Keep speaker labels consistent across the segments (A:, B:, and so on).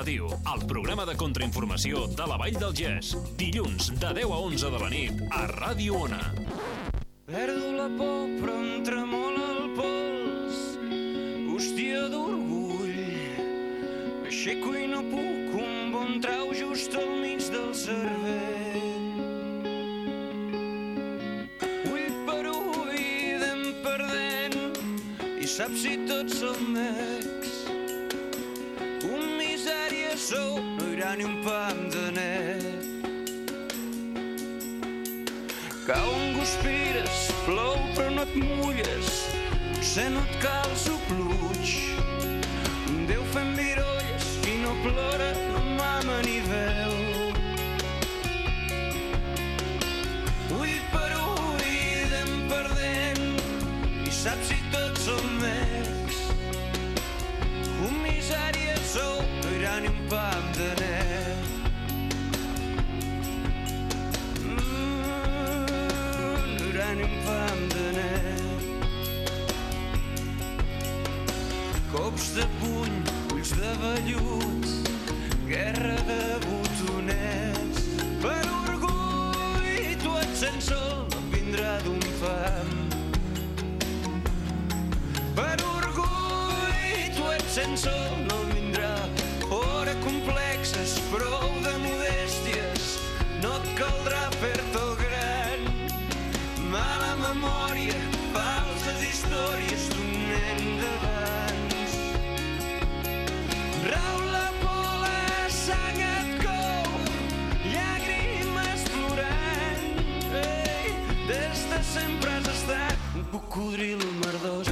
A: el programa de contrainformació de la Vall del Gès. Dilluns de 10 a 11 de la nit a Ràdio Ona.
B: Perdo la por però em tremola el pols Hòstia d'orgull M'aixeco i no puc un bon trau just al mig del cervell saps si tots som ex? Sou, no hi haurà ni un pam de net. Cau un guspires, plou però no et mulles, potser no et cal supluig. Déu fent virolles, qui no plora no mama ni veu. Ull per ull anem perdent, i saps si vellut, guerra de botonets. Cocodril merdós.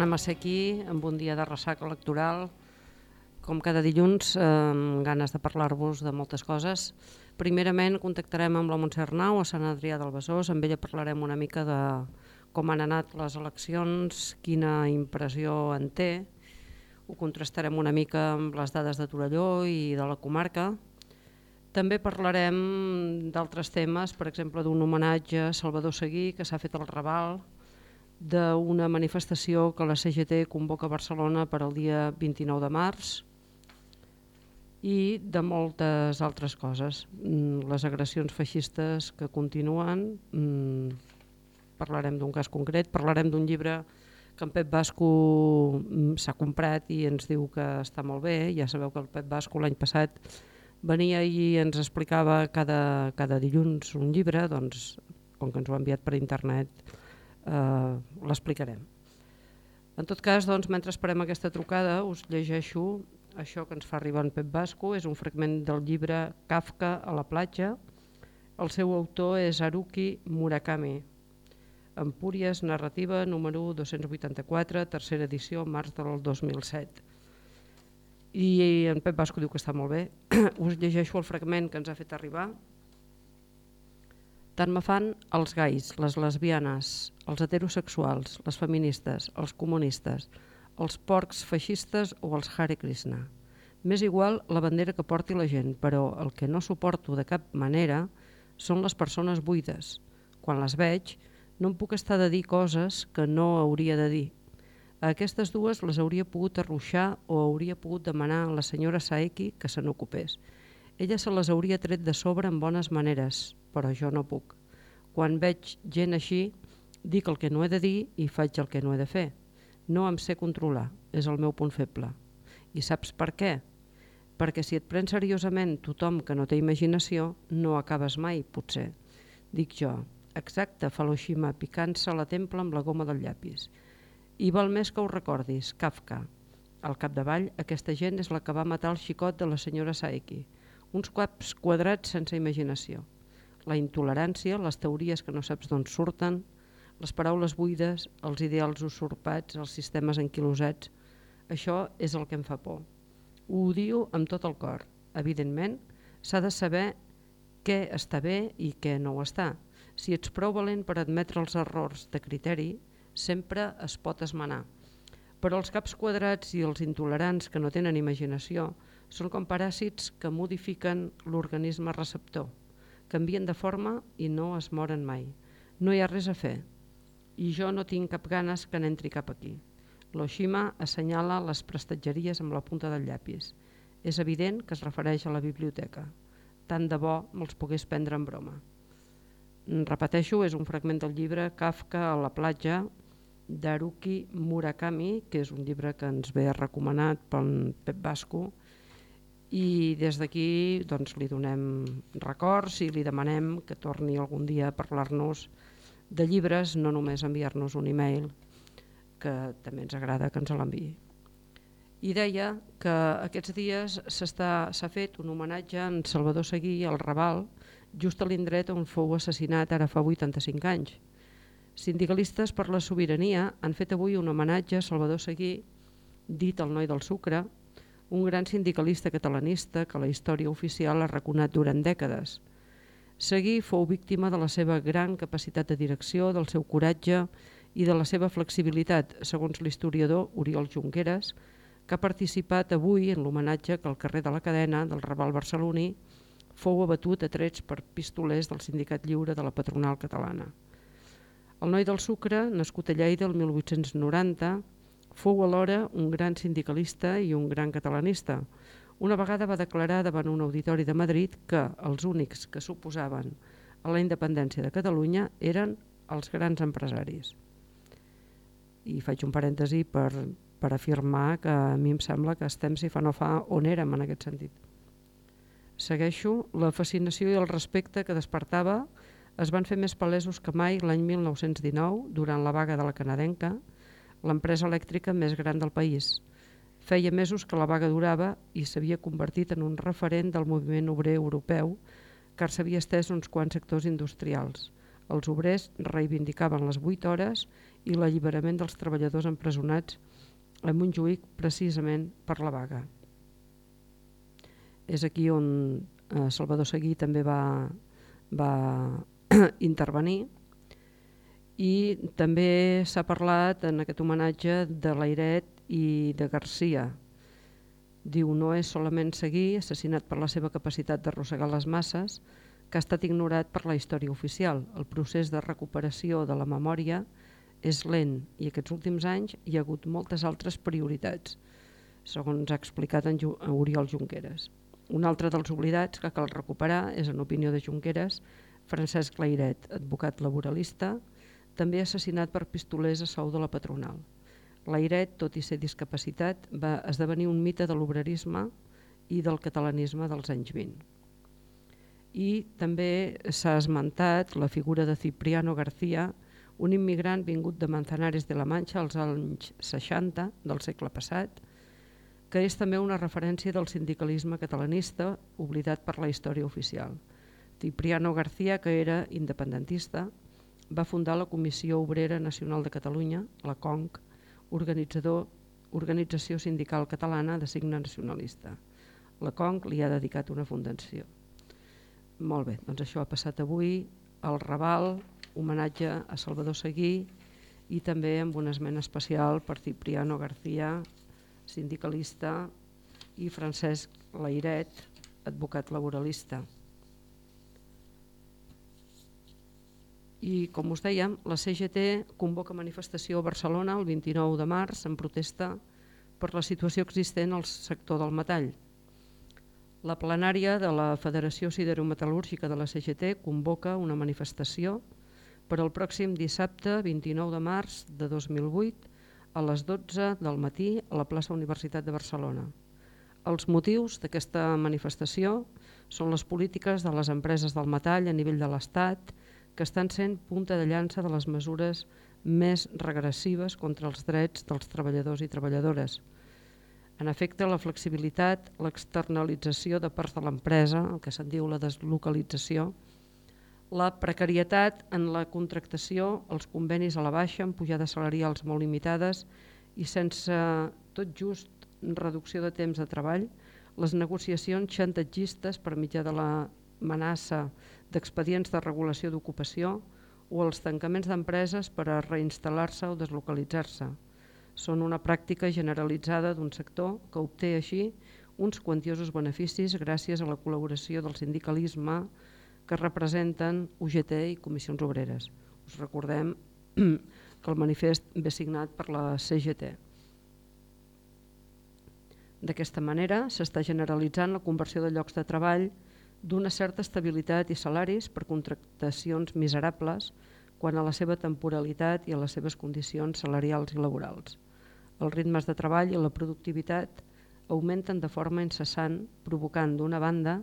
C: Tornem a ser aquí amb un dia de ressaca electoral. Com cada dilluns, amb ganes de parlar-vos de moltes coses. Primerament contactarem amb la Montse Arnau a Sant Adrià del Besòs. Amb ella parlarem una mica de com han anat les eleccions, quina impressió en té. Ho contrastarem una mica amb les dades de Torelló i de la comarca. També parlarem d'altres temes, per exemple, d'un homenatge a Salvador Seguí que s'ha fet al Raval, d'una manifestació que la CGT convoca a Barcelona per al dia 29 de març i de moltes altres coses. Mm, Les agressions feixistes que continuen, mm, parlarem d'un cas concret, parlarem d'un llibre que en Pep Basco mm, s'ha comprat i ens diu que està molt bé. Ja sabeu que el Pep Basco l'any passat venia i ens explicava cada, cada dilluns un llibre, doncs com que ens ho ha enviat per internet eh, l'explicarem. En tot cas, doncs, mentre esperem aquesta trucada, us llegeixo això que ens fa arribar en Pep Basco, és un fragment del llibre Kafka a la platja. El seu autor és Haruki Murakami. Empúries narrativa número 284, tercera edició, març del 2007. I en Pep Basco diu que està molt bé. Us llegeixo el fragment que ens ha fet arribar. Tant me fan els gais, les lesbianes, els heterosexuals, les feministes, els comunistes, els porcs feixistes o els Hare Krishna. M'és igual la bandera que porti la gent, però el que no suporto de cap manera són les persones buides. Quan les veig, no em puc estar de dir coses que no hauria de dir. A aquestes dues les hauria pogut arruixar o hauria pogut demanar a la senyora Saeki que se n'ocupés. Ella se les hauria tret de sobre amb bones maneres, però jo no puc. Quan veig gent així, dic el que no he de dir i faig el que no he de fer. No em sé controlar, és el meu punt feble. I saps per què? Perquè si et prens seriosament tothom que no té imaginació, no acabes mai, potser. Dic jo, exacte, fa l'Oshima, picant-se la templa amb la goma del llapis. I val més que ho recordis, Kafka. Al capdavall, aquesta gent és la que va matar el xicot de la senyora Saeki. Uns quaps quadrats sense imaginació. La intolerància, les teories que no saps d'on surten, les paraules buides, els ideals usurpats, els sistemes enquilosats, això és el que em fa por. Ho odio amb tot el cor. Evidentment, s'ha de saber què està bé i què no ho està. Si ets prou valent per admetre els errors de criteri, sempre es pot esmenar. Però els caps quadrats i els intolerants que no tenen imaginació són com paràsits que modifiquen l'organisme receptor. Canvien de forma i no es moren mai. No hi ha res a fer, i jo no tinc cap ganes que n'entri cap aquí. L'Oshima assenyala les prestatgeries amb la punta del llapis. És evident que es refereix a la biblioteca. Tant de bo me'ls pogués prendre en broma. Repeteixo, és un fragment del llibre Kafka a la platja d'Haruki Murakami, que és un llibre que ens ve recomanat pel Pep Basco, i des d'aquí doncs, li donem records i li demanem que torni algun dia a parlar-nos de llibres, no només enviar-nos un e-mail, que també ens agrada que ens l'enviï. I deia que aquests dies s'ha fet un homenatge en Salvador Seguí al Raval, just a l'indret on fou assassinat ara fa 85 anys. Sindicalistes per la sobirania han fet avui un homenatge a Salvador Seguí, dit el noi del sucre, un gran sindicalista catalanista que la història oficial ha reconat durant dècades – Seguí fou víctima de la seva gran capacitat de direcció, del seu coratge i de la seva flexibilitat, segons l'historiador Oriol Junqueras, que ha participat avui en l'homenatge que al carrer de la Cadena del Raval barceloní fou abatut a trets per pistolers del Sindicat Lliure de la Patronal Catalana. El noi del Sucre, nascut a Lleida el 1890, fou alhora un gran sindicalista i un gran catalanista, una vegada va declarar davant un auditori de Madrid que els únics que s'oposaven a la independència de Catalunya eren els grans empresaris. I faig un parèntesi per, per afirmar que a mi em sembla que estem, si fa no fa, on érem en aquest sentit. Segueixo, la fascinació i el respecte que despertava es van fer més palesos que mai l'any 1919, durant la vaga de la canadenca, l'empresa elèctrica més gran del país, Feia mesos que la vaga durava i s'havia convertit en un referent del moviment obrer europeu car s'havia estès uns quants sectors industrials. Els obrers reivindicaven les 8 hores i l'alliberament dels treballadors empresonats a Montjuïc precisament per la vaga. És aquí on eh, Salvador Seguí també va, va intervenir i també s'ha parlat en aquest homenatge de l'Airet i de Garcia. Diu, no és solament seguir, assassinat per la seva capacitat d'arrossegar les masses, que ha estat ignorat per la història oficial. El procés de recuperació de la memòria és lent i aquests últims anys hi ha hagut moltes altres prioritats, segons ha explicat en Oriol Junqueras. Un altre dels oblidats que cal recuperar és, en opinió de Junqueras, Francesc Lairet, advocat laboralista, també assassinat per pistolers a sou de la patronal. L'Airet, tot i ser discapacitat, va esdevenir un mite de l'obrerisme i del catalanisme dels anys 20. I també s'ha esmentat la figura de Cipriano García, un immigrant vingut de Manzanares de la Manxa als anys 60 del segle passat, que és també una referència del sindicalisme catalanista oblidat per la història oficial. Cipriano García, que era independentista, va fundar la Comissió Obrera Nacional de Catalunya, la CONC, organitzador, organització sindical catalana de signe nacionalista. La CONC li ha dedicat una fundació. Molt bé, doncs això ha passat avui al Raval, homenatge a Salvador Seguí i també amb una esmena especial per Cipriano García, sindicalista, i Francesc Lairet, advocat laboralista. I, com us dèiem, la CGT convoca manifestació a Barcelona el 29 de març en protesta per la situació existent al sector del metall. La plenària de la Federació Siderometal·lúrgica de la CGT convoca una manifestació per al pròxim dissabte 29 de març de 2008 a les 12 del matí a la plaça Universitat de Barcelona. Els motius d'aquesta manifestació són les polítiques de les empreses del metall a nivell de l'Estat que estan sent punta de llança de les mesures més regressives contra els drets dels treballadors i treballadores. En efecte, la flexibilitat, l'externalització de parts de l'empresa, el que se'n diu la deslocalització, la precarietat en la contractació, els convenis a la baixa, amb pujades salarials molt limitades i sense tot just reducció de temps de treball, les negociacions xantatgistes per mitjà de l'amenaça d'expedients de regulació d'ocupació o els tancaments d'empreses per a reinstal·lar-se o deslocalitzar-se. Són una pràctica generalitzada d'un sector que obté així uns quantiosos beneficis gràcies a la col·laboració del sindicalisme que representen UGT i comissions obreres. Us recordem que el manifest ve signat per la CGT. D'aquesta manera s'està generalitzant la conversió de llocs de treball d'una certa estabilitat i salaris per contractacions miserables quan a la seva temporalitat i a les seves condicions salarials i laborals. Els ritmes de treball i la productivitat augmenten de forma incessant, provocant d'una banda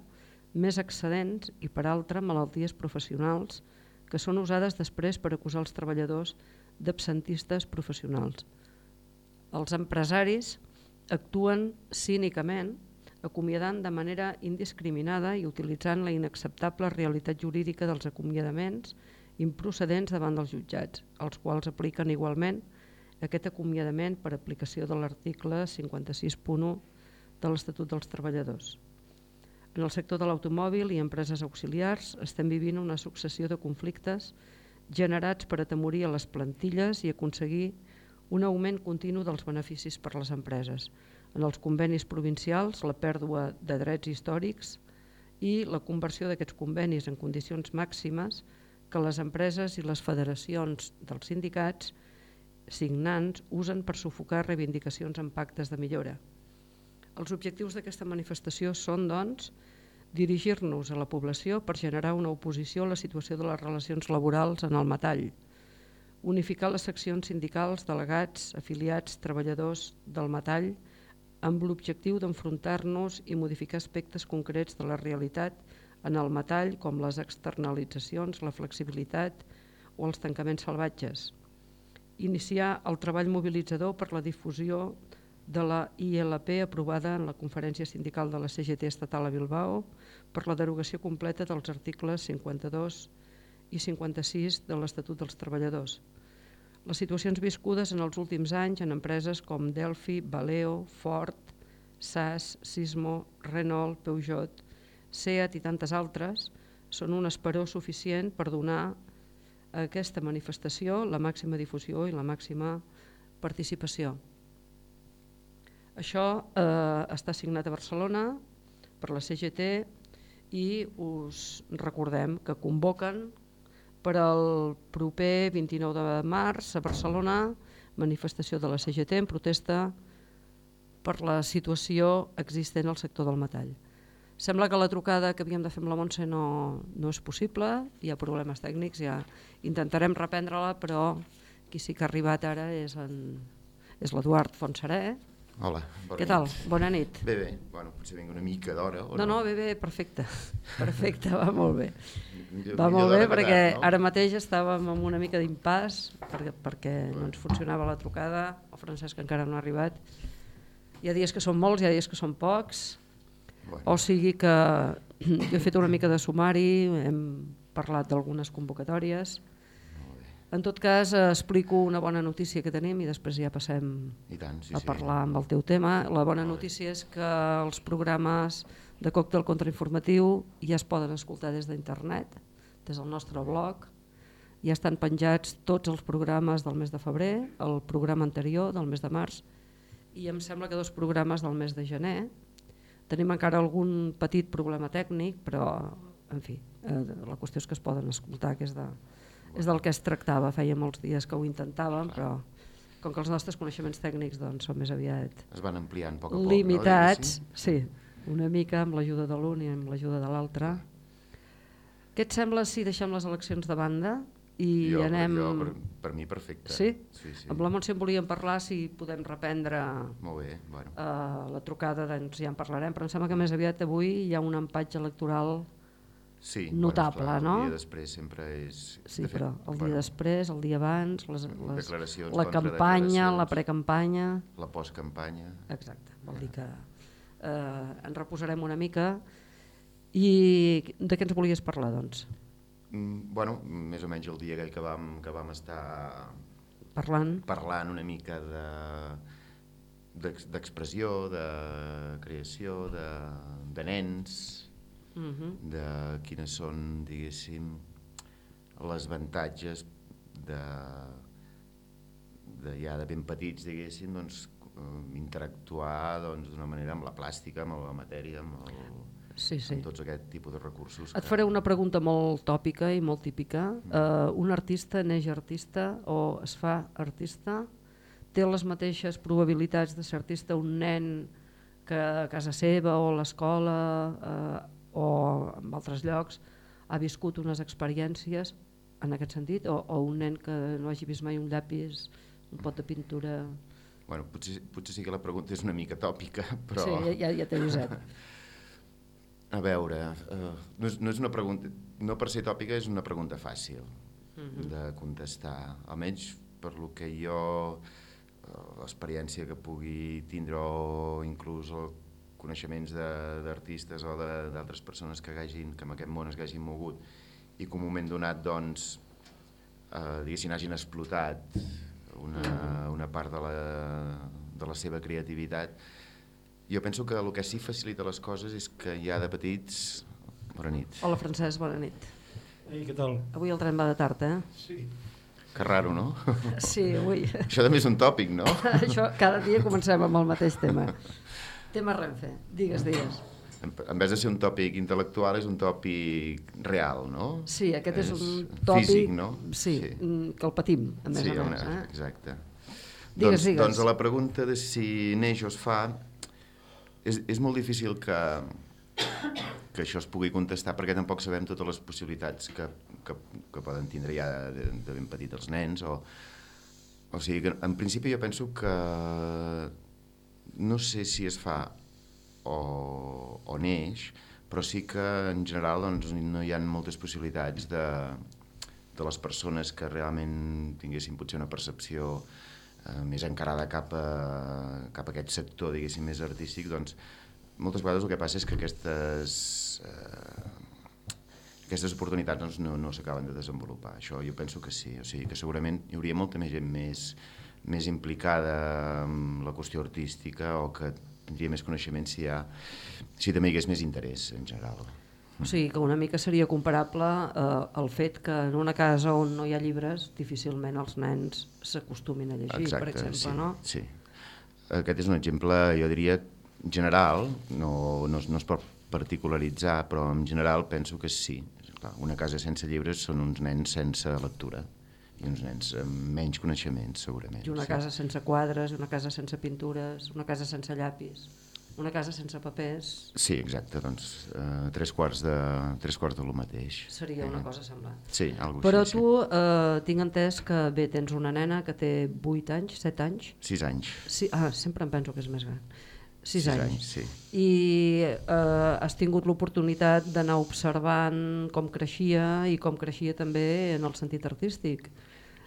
C: més excedents i per altra malalties professionals que són usades després per acusar els treballadors d'absentistes professionals. Els empresaris actuen cínicament acomiadant de manera indiscriminada i utilitzant la inacceptable realitat jurídica dels acomiadaments improcedents davant dels jutjats, als quals apliquen igualment aquest acomiadament per aplicació de l'article 56.1 de l'Estatut dels Treballadors. En el sector de l'automòbil i empreses auxiliars estem vivint una successió de conflictes generats per atemorir a les plantilles i aconseguir un augment continu dels beneficis per a les empreses. En els convenis provincials, la pèrdua de drets històrics i la conversió d'aquests convenis en condicions màximes que les empreses i les federacions dels sindicats signants usen per sufocar reivindicacions en pactes de millora. Els objectius d'aquesta manifestació són, doncs, dirigir-nos a la població per generar una oposició a la situació de les relacions laborals en el metall, unificar les seccions sindicals, delegats, afiliats, treballadors del metall, amb l'objectiu d'enfrontar-nos i modificar aspectes concrets de la realitat en el metall, com les externalitzacions, la flexibilitat o els tancaments salvatges. Iniciar el treball mobilitzador per la difusió de la ILP aprovada en la Conferència Sindical de la CGT Estatal a Bilbao per la derogació completa dels articles 52 i 56 de l'Estatut dels Treballadors. Les situacions viscudes en els últims anys en empreses com Delphi, Valeo, Ford, SAS, Sismo, Renault, Peugeot, SEAT i tantes altres són un esperó suficient per donar a aquesta manifestació la màxima difusió i la màxima participació. Això eh, està signat a Barcelona per la CGT i us recordem que convoquen per al proper 29 de març a Barcelona, manifestació de la CGT en protesta per la situació existent al sector del metall. Sembla que la trucada que havíem de fer amb la Montse no, no és possible, hi ha problemes tècnics, ja intentarem reprendre-la, però qui sí que ha arribat ara és, en, és l'Eduard Fontserè.
D: Hola, bona
C: Què tal?
D: nit.
C: Bona nit.
D: Bé, bé, bueno, potser vinc una mica d'hora. o
C: No, no, bé, bé, perfecte. Perfecte, va molt bé. Va molt bé perquè
D: no?
C: ara mateix estàvem amb una mica d'impàs perquè, perquè no ens funcionava la trucada, el Francesc encara no ha arribat. Hi ha dies que són molts, hi ha dies que són pocs,
D: Bueno,
C: o sigui que jo he fet una mica de sumari, hem parlat d'algunes convocatòries. En tot cas, explico una bona notícia que tenim i després ja passem
D: I tant, sí,
C: a
D: sí.
C: parlar amb el teu tema. La bona notícia és que els programes de còctel contrainformatiu ja es poden escoltar des d'internet, des del nostre blog. Ja estan penjats tots els programes del mes de febrer, el programa anterior del mes de març i em sembla que dos programes del mes de gener. Tenim encara algun petit problema tècnic, però en fi, eh, la qüestió és que es poden escoltar, que és de, és del que es tractava. Feia molts dies que ho intentàvem, però com que els nostres coneixements tècnics doncs, són més aviat
D: Es van ampliant poc a poc,
C: limitats,
D: no?
C: sí, una mica amb l'ajuda de l'un i amb l'ajuda de l'altre. Què et sembla si deixem les eleccions de banda i
D: jo,
C: anem...
D: Jo, per, per mi perfecte.
C: Sí?
D: Sí, sí.
C: Amb la Montse en volíem parlar si podem reprendre
D: Molt bé, bueno.
C: uh, la trucada, doncs ja en parlarem, però em sembla que més aviat avui hi ha un empatge electoral
D: Sí,
C: notable,
D: bueno, esclar,
C: no?
D: El dia després sempre és...
C: Sí,
D: de fet,
C: però el dia després, el dia abans, les, les,
D: Declaracions
C: la campanya, la precampanya...
D: La postcampanya...
C: Exacte, vol dir que eh, ens reposarem una mica. I de què ens volies parlar, doncs?
D: Mm, bueno, més o menys el dia que vam, que vam estar
C: Parlant?
D: parlant una mica de d'ex- d'expressió, de creació, de, de nens,
C: Uh -huh.
D: de quines són, diguéssim, les avantatges de, de ja de ben petits, diguéssim, doncs, eh, interactuar doncs, d'una manera amb la plàstica, amb la matèria, amb, el,
C: Sí, sí.
D: amb tots aquest tipus de recursos.
C: Et faré una pregunta molt tòpica i molt típica.
D: Mm.
C: Uh, un artista neix artista o es fa artista? Té les mateixes probabilitats de ser artista un nen que a casa seva o a l'escola uh, o en altres llocs ha viscut unes experiències en aquest sentit? O, o un nen que no hagi vist mai un llapis, un pot de pintura...
D: Bueno, potser, potser sí que la pregunta és una mica tòpica, però...
C: Sí, ja, ja t'he avisat.
D: A veure, uh, no, és, no és una pregunta... No per ser tòpica és una pregunta fàcil
C: Mhm.
D: de contestar. Almenys per lo que jo... eh, l'experiència que pugui tindre o inclús el coneixements de- d'artistes o de- d'altres persones que, hagin, que en aquest món es hagin mogut i que un moment donat doncs, eh, diguéssim, hagin explotat una, una part de la, de la seva creativitat jo penso que el que sí facilita les coses és que ja de petits... Bona nit.
C: Hola, Francesc, bona nit.
E: Ei, què tal?
C: Avui el tren va de tard, eh?
E: Sí.
D: Que raro, no?
C: Sí, avui.
D: Això també és un tòpic, no?
C: Això, cada dia comencem amb el mateix tema. Tema Renfe, digues, digues.
D: En, vez de ser un tòpic intel·lectual, és un tòpic real, no?
C: Sí, aquest és,
D: És
C: un tòpic...
D: físic, no?
C: Sí,
D: Sí.
C: mm, que el patim, a més
D: sí,
C: a
D: una,
C: més. Eh?
D: exacte.
C: Digues,
D: doncs,
C: digues.
D: doncs a la pregunta de si neix o es fa, és, és molt difícil que, que això es pugui contestar perquè tampoc sabem totes les possibilitats que, que, que poden tindre ja de, de ben petit els nens o, o sigui que en principi jo penso que no sé si es fa o, o neix però sí que en general doncs, no hi ha moltes possibilitats de, de les persones que realment tinguessin potser una percepció eh, més encarada cap a, cap a aquest sector, diguéssim, més artístic, doncs moltes vegades el que passa és que aquestes, eh, aquestes oportunitats doncs, no, no s'acaben de desenvolupar. Això jo penso que sí, o sigui que segurament hi hauria molta més gent més, més implicada en la qüestió artística o que tindria més coneixement si, ha, si també hi hagués més interès en general.
C: O sigui que una mica seria comparable eh, al fet que en una casa on no hi ha llibres difícilment els nens s'acostumin a llegir, per exemple,
D: sí,
C: no?
D: Sí. Aquest és un exemple, jo diria, general, no, no, es- no es pot particularitzar, però en general penso que sí. Clar, una casa sense llibres són uns nens sense lectura i uns nens amb menys coneixements, segurament.
C: I una
D: sí.
C: casa sense quadres, una casa sense pintures, una casa sense llapis, una casa sense papers,
D: Sí, exacte, doncs eh, tres, quarts de, tres quarts de lo mateix.
C: seria una cosa semblant.
D: Sí, algo
C: Però
D: així,
C: tu eh, tinc entès que bé, tens una nena que té 8 anys, 7 anys,
D: sí. Sis anys.
C: sí, ah, sempre em penso que és més gran, 6
D: Sis
C: anys.
D: anys, sí.
C: I eh, has tingut l'oportunitat d'anar observant com creixia i com creixia també en el sentit artístic.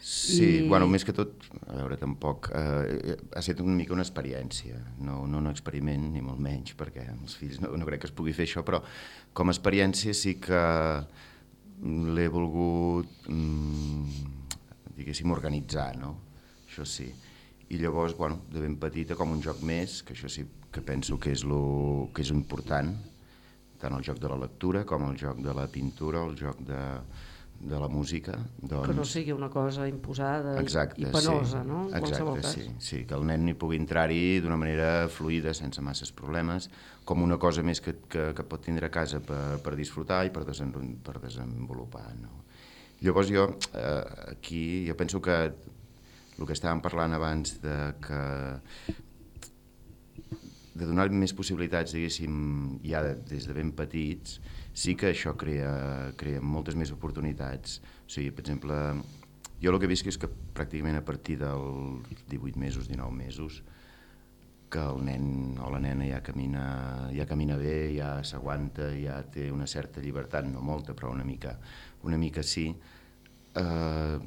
D: Sí,
C: I-
D: bueno, més que tot, a veure, tampoc, eh, ha estat una mica una experiència, no, no un experiment, ni molt menys, perquè els fills no, no crec que es pugui fer això, però com a experiència sí que l'he volgut, mm, diguéssim, organitzar, no? Això sí. I llavors, bueno, de ben petita, com un joc més, que això sí que penso que és, lo, que és important, tant el joc de la lectura com el joc de la pintura, el joc de, de la música. Doncs,
C: Que no sigui una cosa imposada i-
D: Exacte,
C: i penosa,
D: sí.
C: no? En
D: Exacte,
C: cas.
D: sí, sí, que el nen hi pugui entrar-hi d'una manera fluida, sense masses problemes, com una cosa més que, que, que pot tindre a casa per, per disfrutar i per, desen, per desenvolupar. No? Llavors jo, eh, aquí, jo penso que el que estàvem parlant abans de que de donar més possibilitats, diguéssim, ja de, des de ben petits, sí que això crea, crea moltes més oportunitats. O sigui, per exemple, jo el que he vist és que pràcticament a partir dels 18 mesos, 19 mesos, que el nen o la nena ja camina, ja camina bé, ja s'aguanta, ja té una certa llibertat, no molta, però una mica, una mica sí, eh,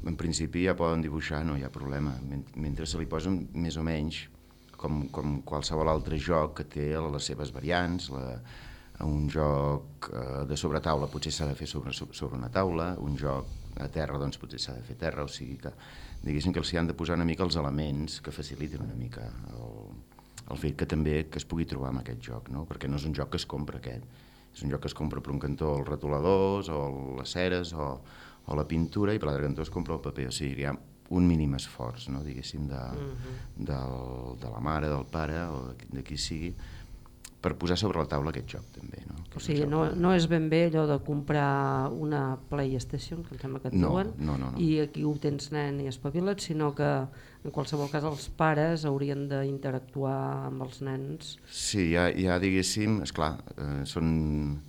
D: en principi ja poden dibuixar, no hi ha problema. Men- Mentre se li posen més o menys, com, com qualsevol altre joc que té les seves variants, la, un joc eh, de sobretaula potser s'ha de fer sobre, sobre una taula, un joc a terra doncs potser s'ha de fer terra, o sigui que diguéssim que els hi han de posar una mica els elements que facilitin una mica el, el fet que també que es pugui trobar amb aquest joc, no? perquè no és un joc que es compra aquest, és un joc que es compra per un cantó els retoladors o les ceres o, o la pintura i per l'altre cantó es compra el paper, o sigui hi ha un mínim esforç, no? diguéssim, de, del, de la mare, del pare o de, qui- de qui sigui, per posar sobre la taula aquest joc també. No?
C: O
D: és
C: sigui,
D: joc
C: no,
D: que-
C: no és ben bé allò de comprar una PlayStation, que em sembla que et
D: No,
C: diuen,
D: no, no, no.
C: i aquí ho tens nen i espavila't, sinó que en qualsevol cas els pares haurien d'interactuar amb els nens.
D: Sí, ja, ja diguéssim, esclar, eh, són...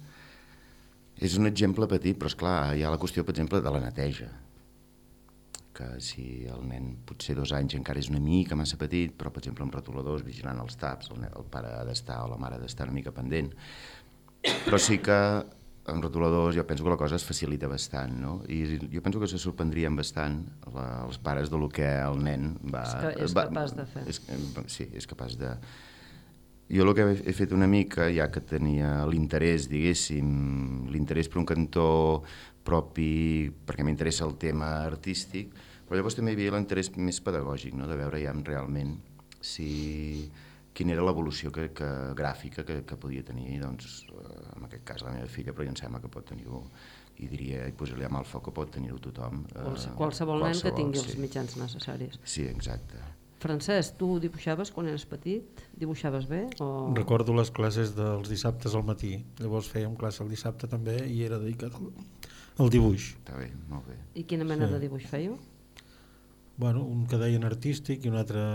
D: És un exemple petit, però esclar, hi ha la qüestió, per exemple, de la neteja que si el nen potser dos anys encara és una mica massa petit, però per exemple amb retoladors, vigilant els taps, el, nen- el pare ha d'estar o la mare ha d'estar una mica pendent. Però sí que amb retoladors jo penso que la cosa es facilita bastant, no? I jo penso que se sorprendrien bastant la, els pares de lo que el nen va...
C: És que és
D: va,
C: capaç de fer.
D: És, sí, és capaç de... Jo el que he he fet una mica, ja que tenia l'interès, diguéssim, l'interès per un cantó propi, perquè m'interessa el tema artístic, però llavors també hi havia l'interès més pedagògic, no? de veure ja realment si, quina era l'evolució que, que, gràfica que, que podia tenir, doncs, eh, en aquest cas la meva filla, però ja em sembla que pot tenir-ho, i diria, i posaria amb el foc que pot tenir-ho tothom. eh,
C: Qualse, qualsevol nen que
D: qualsevol,
C: tingui els
D: sí.
C: mitjans necessaris.
D: Sí, exacte.
C: Francesc, tu dibuixaves quan eres petit? Dibuixaves bé? O...
E: Recordo les classes dels dissabtes al matí. Llavors fèiem classe el dissabte també i era dedicat al, al dibuix.
D: Està bé, molt bé.
C: I quina mena
E: Sí.
C: de dibuix fèieu?
E: Bueno, un que deien artístic i un altre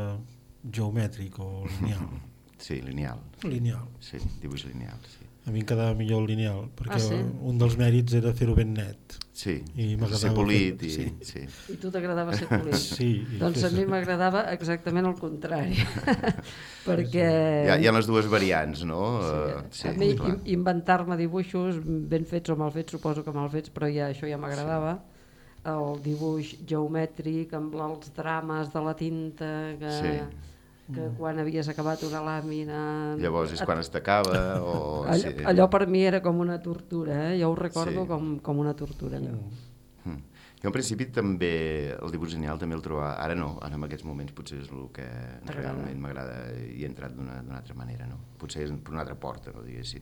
E: geomètric o lineal.
D: Sí, lineal.
E: lineal.
D: Sí, dibuix lineal, sí.
E: A mi em quedava millor el lineal, perquè
C: Ah, sí?
E: un dels mèrits era fer-ho ben net.
D: Sí,
E: I
D: ser polit
E: fer-
D: i...
E: sí.
D: Sí.
C: I tu t'agradava ser polit?
E: Sí, i
C: Doncs a mi m'agradava exactament el contrari, perquè...
D: Hi ha, hi ha les dues variants, no? Eh,
C: Sí, a mi inventar-me dibuixos ben fets o mal fets, suposo que mal fets, però ja, això ja m'agradava. El dibuix geomètric amb els drames de la tinta, que,
D: Sí.
C: que quan havies acabat una làmina...
D: Llavors és quan es t'acaba o...
C: Allò,
D: sí.
C: allò per mi era com una tortura, eh? jo ho recordo
D: Sí.
C: com, com una tortura. Allò.
D: Mm. Jo en principi també el dibuix lineal també el trobava, ara no, ara en aquests moments potser és el que realment m'agrada i he entrat d'una d'una altra manera, no? Potser és per una altra porta, no diguéssim.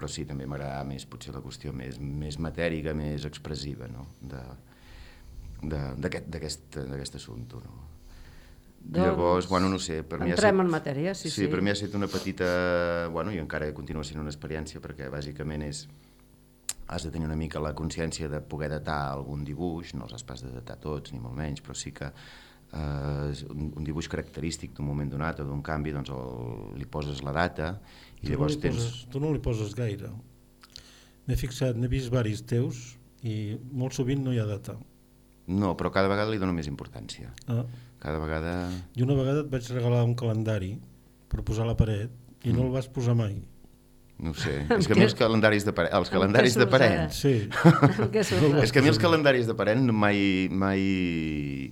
D: Però sí, també m'agrada més potser la qüestió més, més matèrica, més expressiva, no? De, de- d'aquest assumpte, no?
C: Doncs,
D: Llavors, bueno, no sé, per mi ha set-
C: en matèria, sí, sí.
D: per mi ha estat una petita... Bueno, i encara continua sent una experiència perquè bàsicament és has de tenir una mica la consciència de poder datar algun dibuix, no els has pas de datar tots, ni molt menys, però sí que eh, un, un dibuix característic d'un moment donat o d'un canvi, doncs el, li poses la data i
E: Tu no,
D: llavors
E: li
D: tens...
E: poses, tu no li poses gaire. M'he fixat, n'he vist varis teus i molt sovint no hi ha data.
D: No, però cada vegada li dono més importància.
E: Ah.
D: Cada vegada...
E: I una vegada et vaig regalar un calendari per posar a la paret i
D: Mm.
E: no el vas posar mai.
D: No ho sé, és que a mi els calendaris de parent... Els calendaris de
C: surts
D: parent...
E: Sí?
D: És que a mi els calendaris de parent mai, mai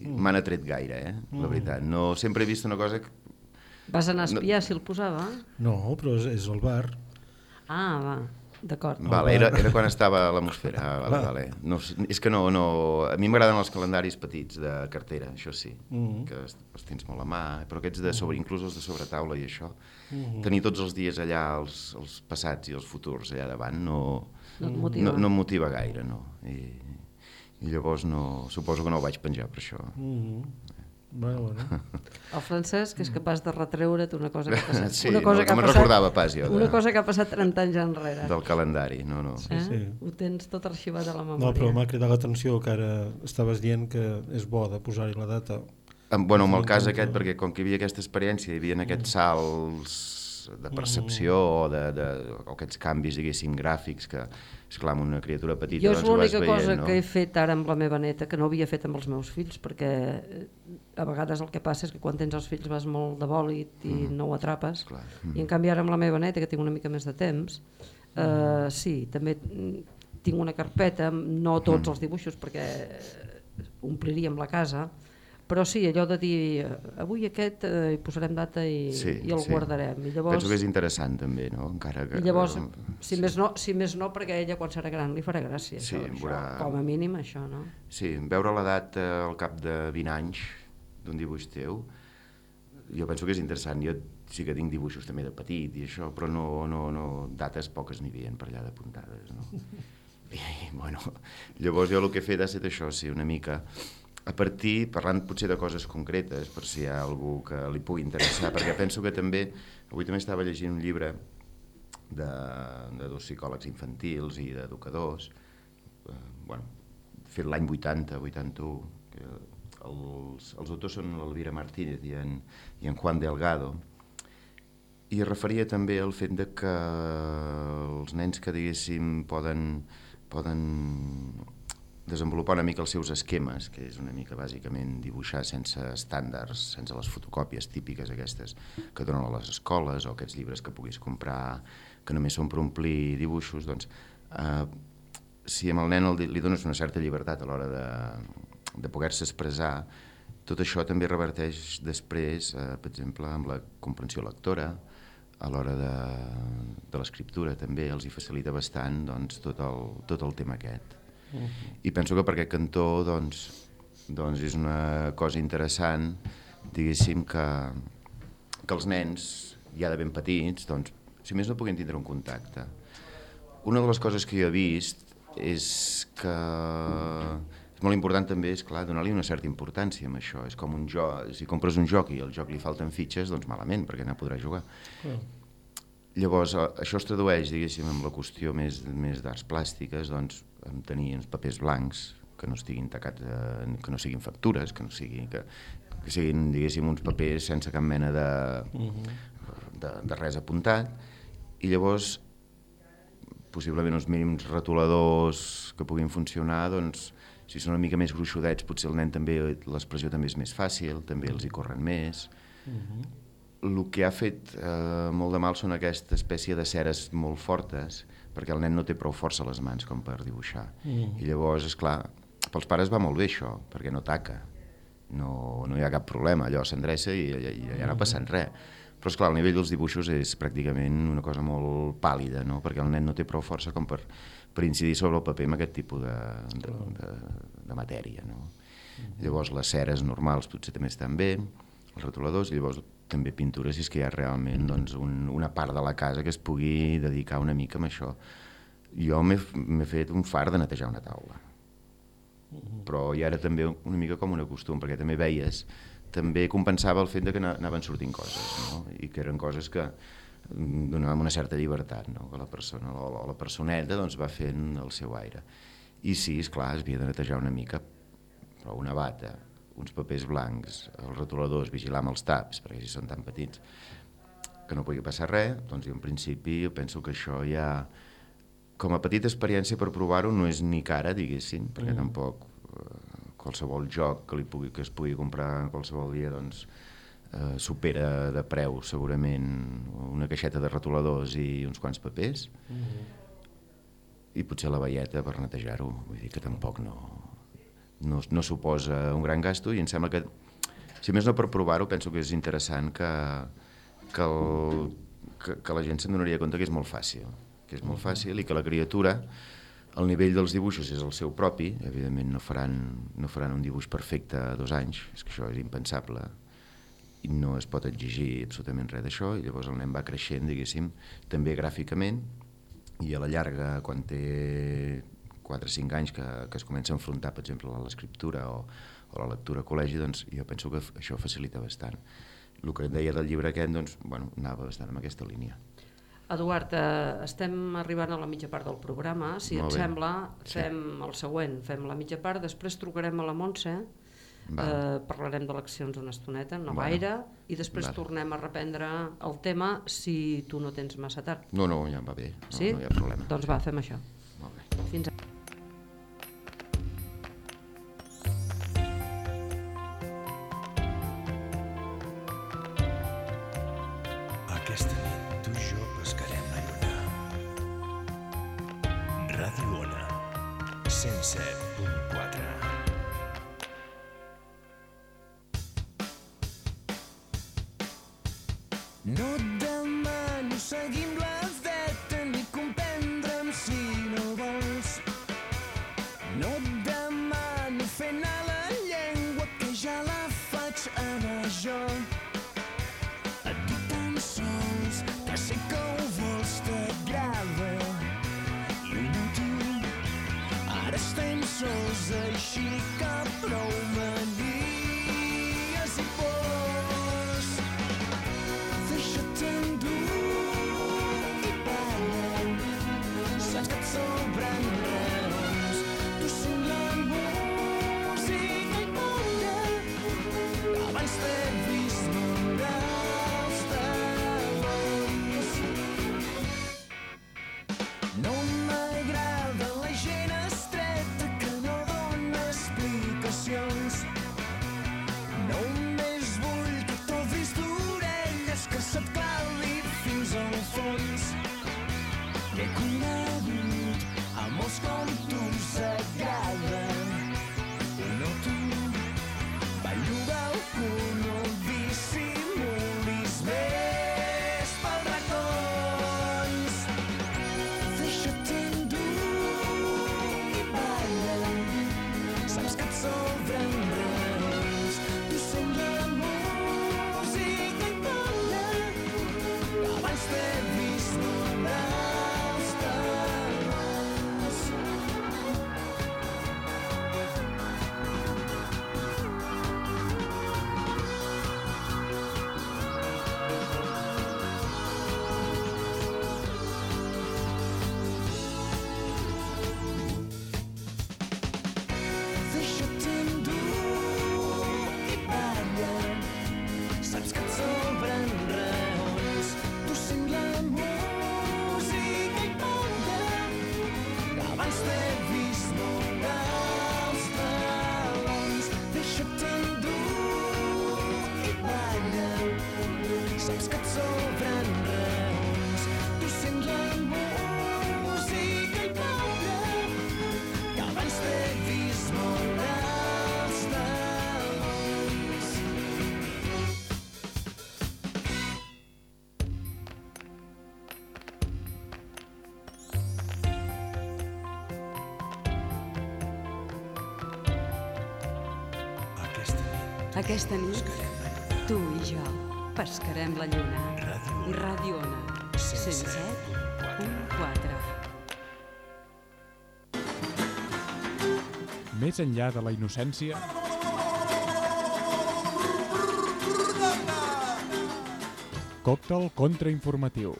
D: m'han atret gaire, eh? la veritat. No, sempre he vist una cosa... Que...
C: Vas anar a espiar si el posava?
E: no, però és, és el bar.
C: Ah, va, d'acord.
D: Vale, era, era quan estava a l'atmosfera. Ah, vale, vale. No, és que no, no... A mi m'agraden els calendaris petits de cartera, això sí,
E: Mhm.
D: que els, els tens molt a mà, però aquests de sobre, inclús els de sobretaula i això,
E: Mhm.
D: tenir tots els dies allà, els, els passats i els futurs allà davant, no,
C: No et motiva?
D: no, no em motiva gaire, no. I, I llavors no, suposo que no ho vaig penjar per això.
E: Mm Bueno, bueno.
C: El Francesc és capaç de retreure't una cosa que ha passat.
D: Sí,
C: una cosa
D: no,
C: que ha
D: no me'n
C: passat,
D: recordava pas jo de-
C: Una cosa que ha passat 30 anys enrere.
D: del calendari, no, no.
C: eh?
E: sí.
C: Ho tens tot arxivat a la memòria.
E: No, però m'ha cridat l'atenció que ara estaves dient que és bo de posar-hi la data.
D: En, bueno, en el cas
E: Mm.
D: aquest, perquè com que hi havia aquesta experiència, hi havia aquests salts de percepció o, de, de, o aquests canvis, diguéssim, gràfics, que, esclar, amb una criatura petita
C: Jo és
D: doncs
C: l'única cosa
D: no?
C: que he fet ara amb la meva neta, que no havia fet amb els meus fills, perquè eh, a vegades el que passa és que quan tens els fills vas molt de bòlit i no ho atrapes.
D: Clar.
C: I en canvi ara amb la meva neta, que tinc una mica més de temps, eh, sí, també mm, tinc una carpeta, no tots els dibuixos perquè eh, ompliríem la casa, però sí, allò de dir eh, avui aquest eh, hi posarem data i,
D: Sí,
C: i el
D: sí.
C: guardarem. I llavors,
D: Penso que és interessant també, no? Encara que...
C: i llavors si, més no, si més no, perquè ella quan serà gran li farà gràcia.
D: Sí,
C: això,
D: em
C: això,
D: veurà-
C: com a mínim això, no?
D: Sí, veure l'edat eh, al cap de 20 anys d'un dibuix teu, jo penso que és interessant. Jo sí que tinc dibuixos també de petit i això, però no, no, no dates poques n'hi havia per allà d'apuntades, no? I, bueno, llavors jo el que he fet ha estat això, sí, una mica a partir, parlant potser de coses concretes, per si hi ha algú que li pugui interessar, perquè penso que també, avui també estava llegint un llibre de, de dos psicòlegs infantils i d'educadors, eh, bueno, fet l'any 80, 81, que els, els autors són l'Elvira Martínez i en, i en Juan Delgado, i es referia també al fet de que els nens que diguéssim poden, poden desenvolupar una mica els seus esquemes, que és una mica bàsicament dibuixar sense estàndards, sense les fotocòpies típiques aquestes que donen a les escoles o aquests llibres que puguis comprar que només són per omplir dibuixos, doncs eh, si amb el nen el, li dones una certa llibertat a l'hora de, de poder-se expressar, tot això també reverteix després, eh, per exemple, amb la comprensió lectora, a l'hora de, de l'escriptura també els hi facilita bastant doncs, tot, el, tot el tema aquest. Uh -huh. I penso que per aquest cantó doncs, doncs és una cosa interessant, diguéssim, que, que els nens, ja de ben petits, doncs, si més no puguin tindre un contacte. Una de les coses que jo he vist és que és molt important també, és clar, donar-li una certa importància amb això. És com un joc, si compres un joc i al joc li falten fitxes, doncs malament, perquè no podrà jugar.
E: Clar.
D: Llavors, eh, això es tradueix, diguéssim, amb la qüestió més, més d'arts plàstiques, doncs, en tenir uns papers blancs que no estiguin tacats, eh, que no siguin factures, que no siguin, que, que siguin, diguéssim, uns papers sense cap mena de, de, de res apuntat, i llavors, possiblement uns mínims retoladors que puguin funcionar, doncs, si són una mica més gruixudets, potser el nen també, l'expressió també és més fàcil, també els hi corren més. El que ha fet eh, molt de mal són aquesta espècie de ceres molt fortes, perquè el nen no té prou força a les mans com per dibuixar. I llavors, és clar, pels pares va molt bé això, perquè no taca. No, no hi ha cap problema, allò s'endreça i, i, i ja no ha passat res. Però, esclar, el nivell dels dibuixos és pràcticament una cosa molt pàl·lida, no? perquè el nen no té prou força com per, per incidir sobre el paper amb aquest tipus de, de, de, de matèria. No? Llavors, les ceres normals potser també estan bé, els retoladors, i llavors també pintures si és que hi ha realment doncs, un, una part de la casa que es pugui dedicar una mica a això. Jo m'he fet un far de netejar una taula però i ara també una mica com un costum, perquè també veies, també compensava el fet de que ana- anaven sortint coses, no? i que eren coses que mm, donaven una certa llibertat, no? que la persona o la, la personeta doncs, va fent el seu aire. I sí, és clar, es havia de netejar una mica, però una bata, uns papers blancs, els retoladors, vigilar amb els taps, perquè si són tan petits, que no pugui passar res, doncs jo en principi jo penso que això ja com a petita experiència per provar-ho no és ni cara, diguéssim, perquè mm. tampoc eh, qualsevol joc que, li pugui, que es pugui comprar qualsevol dia doncs, eh, supera de preu segurament una caixeta de retoladors i uns quants papers i potser la veieta per netejar-ho, vull dir que tampoc no, no, no suposa un gran gasto i em sembla que, si més no per provar-ho, penso que és interessant que, que, el, que, que la gent se'n donaria compte que és molt fàcil, que és molt fàcil i que la criatura, el nivell dels dibuixos és el seu propi, evidentment no faran, no faran un dibuix perfecte a dos anys, és que això és impensable, i no es pot exigir absolutament res d'això, i llavors el nen va creixent, diguéssim, també gràficament, i a la llarga, quan té 4 o 5 anys que, que es comença a enfrontar, per exemple, a l'escriptura o, o la lectura a col·legi, doncs jo penso que això facilita bastant. El que deia del llibre aquest, doncs, bueno, anava bastant en aquesta línia.
C: Eduard, eh, estem arribant a la mitja part del programa. Si
D: Molt
C: et
D: bé.
C: sembla,
D: Sí.
C: fem el següent. Fem la mitja part, després trucarem a la Montse, eh, parlarem d'eleccions una estoneta, no
D: Bueno.
C: gaire, i després
D: Val.
C: tornem a reprendre el tema si tu no tens massa tard.
D: No, no, ja em va bé, no,
C: Sí?
D: no hi ha problema.
C: Doncs va, fem això.
D: Molt bé.
C: Fins a...
B: said. Hmm.
F: Aquesta nit
G: tu i jo pescarem la lluna.
F: Ràdio
G: Ona, 107.4.
H: Més enllà de la innocència, còctel contrainformatiu.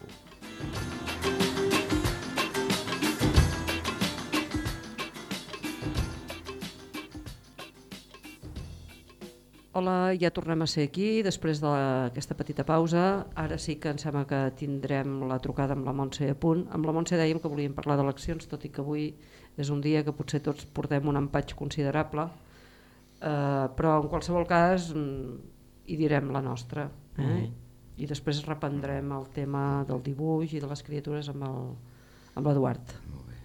C: Hola, ja tornem a ser aquí, després d'aquesta petita pausa. Ara sí que em sembla que tindrem la trucada amb la Montse a punt. Amb la Montse dèiem que volíem parlar d'eleccions, tot i que avui és un dia que potser tots portem un empatx considerable, eh, però en qualsevol cas mm, hi direm la nostra. Eh?
E: Mhm.
C: I després reprendrem el tema del dibuix i de les criatures amb el- amb l'Eduard.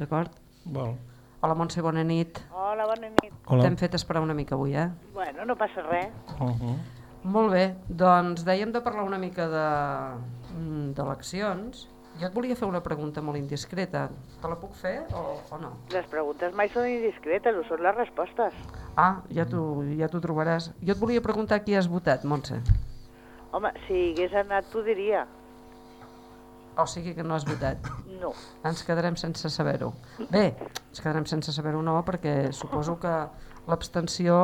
C: D'acord?
E: Val.
C: Hola Montse, bona nit.
I: Hola, bona nit.
E: Hola.
C: T'hem fet esperar una mica avui, eh?
I: Bueno, no passa res.
E: Uh -huh.
C: Molt bé, doncs dèiem de parlar una mica de mm, d'eleccions. Jo et volia fer una pregunta molt indiscreta. Te la puc fer o, o no?
I: Les preguntes mai són indiscretes, ho són les respostes.
C: Ah, ja t'ho ja trobaràs. Jo et volia preguntar qui has votat, Montse.
I: Home, si hagués anat t'ho diria.
C: O sigui que no has votat.
I: No.
C: Ens quedarem sense saber-ho. Bé, ens quedarem sense saber-ho no, perquè suposo que l'abstenció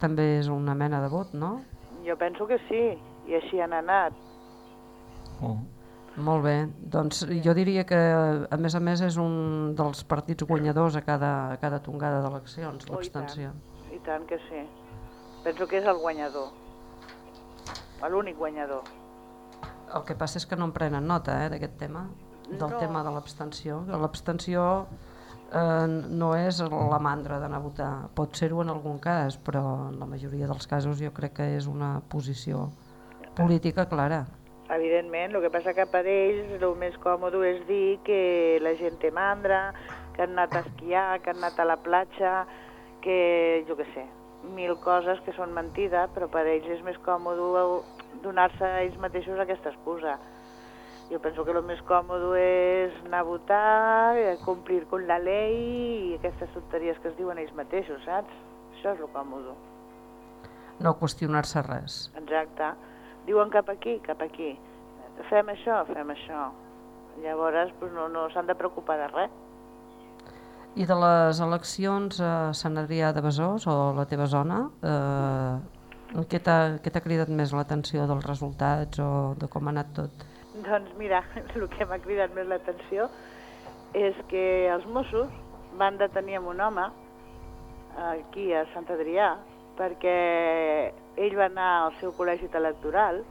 C: també és una mena de vot, no?
I: Jo penso que sí, i així han anat.
E: Oh.
C: Molt bé, doncs jo diria que a més a més és un dels partits guanyadors a cada, a cada tongada d'eleccions,
I: Oh, i
C: l'abstenció.
I: I tant que sí. Penso que és el guanyador. L'únic guanyador.
C: El que passa és que no en prenen nota eh, d'aquest tema, del
I: No.
C: tema de l'abstenció. L'abstenció eh, no és la mandra d'anar a votar, pot ser-ho en algun cas, però en la majoria dels casos jo crec que és una posició política clara.
I: Evidentment, el que passa que per ells el més còmode és dir que la gent té mandra, que han anat a esquiar, que han anat a la platja, que jo què sé, mil coses que són mentida, però per ells és més còmode donar-se a ells mateixos aquesta excusa. Jo penso que el més còmode és anar a votar, eh, complir con la llei i aquestes tonteries que es diuen ells mateixos, saps? Això és el còmode.
C: No qüestionar-se res.
I: Exacte. Diuen cap aquí, cap aquí. Fem això, fem això. Llavors doncs, no, no s'han de preocupar de res.
C: I de les eleccions a Sant Adrià de Besòs o la teva zona, eh, què t'ha cridat més l'atenció dels resultats o de com ha anat tot?
I: Doncs mira, el que m'ha cridat més l'atenció és que els Mossos van detenir un home aquí a Sant Adrià perquè ell va anar al seu col·legi electoral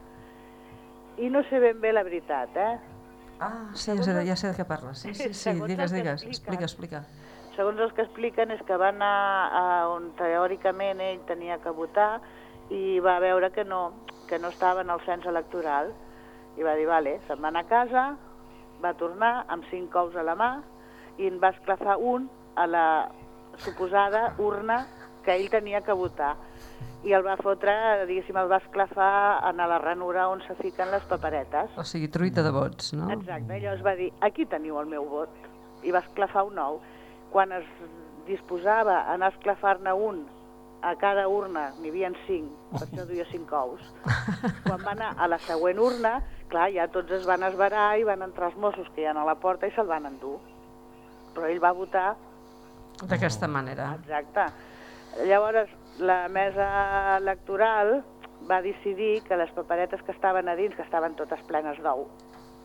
I: i no sé ben bé la veritat, eh?
C: Ah, sí, ja sé, ja sé de què parles. Sí, sí, sí, digues, digues, explica, explica.
I: Segons els que expliquen és que va anar a on teòricament ell tenia que votar i va veure que no, que no estava en el cens electoral i va dir, vale, se'n va anar a casa, va tornar amb cinc ous a la mà i en va esclafar un a la suposada urna que ell tenia que votar i el va fotre, diguéssim, el va esclafar en la ranura on se fiquen les paperetes.
C: O sigui, truita de vots, no?
I: Exacte, llavors va dir, aquí teniu el meu vot, i va esclafar un ou. Quan es disposava a anar a esclafar-ne un a cada urna, n'hi havia cinc, per això duia cinc ous. Quan va anar a la següent urna, clar, ja tots es van esverar i van entrar els Mossos que hi ha a la porta i se'l van endur. Però ell va votar
C: D'aquesta manera.
I: Exacte. Llavors, la mesa electoral va decidir que les paperetes que estaven a dins, que estaven totes plenes d'ou,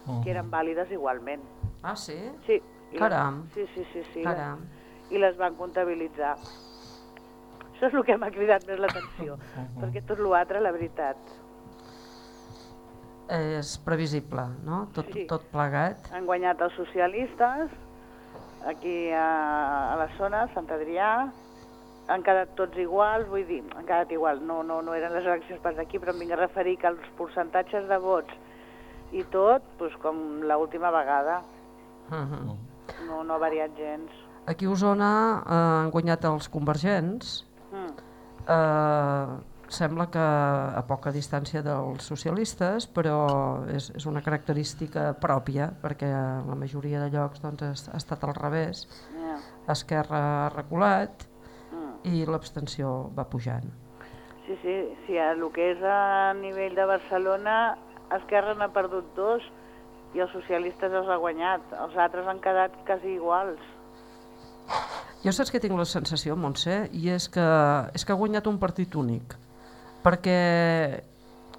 E: Oh.
I: que eren vàlides igualment.
C: Ah, sí?
I: Sí. i les-
C: Caram.
I: Sí, sí, sí. sí
C: Caram.
I: I les van comptabilitzar. Això és el que m'ha cridat més l'atenció, perquè tot l'altre, la veritat.
C: És previsible, no? Tot,
I: Sí.
C: tot plegat.
I: Han guanyat els socialistes, aquí a, a la zona, Sant Adrià, han quedat tots iguals, vull dir, han quedat igual, no, no, no eren les eleccions pas d'aquí, però em vinc a referir que els percentatges de vots i tot, doncs com l'última vegada,
C: Uh -huh.
I: no, no ha variat gens.
C: Aquí a Osona eh, han guanyat els convergents.
I: Mm.
C: Eh, sembla que a poca distància dels socialistes, però és, és una característica pròpia, perquè la majoria de llocs doncs, ha, estat al revés.
I: Ja.
C: Esquerra ha reculat
I: Mm.
C: i l'abstenció va pujant.
I: Sí, sí, sí, el que és a nivell de Barcelona, Esquerra n'ha perdut dos i els socialistes els ha guanyat. Els altres han quedat quasi iguals.
C: Jo saps que tinc la sensació, Montse, i és que, és que ha guanyat un partit únic, perquè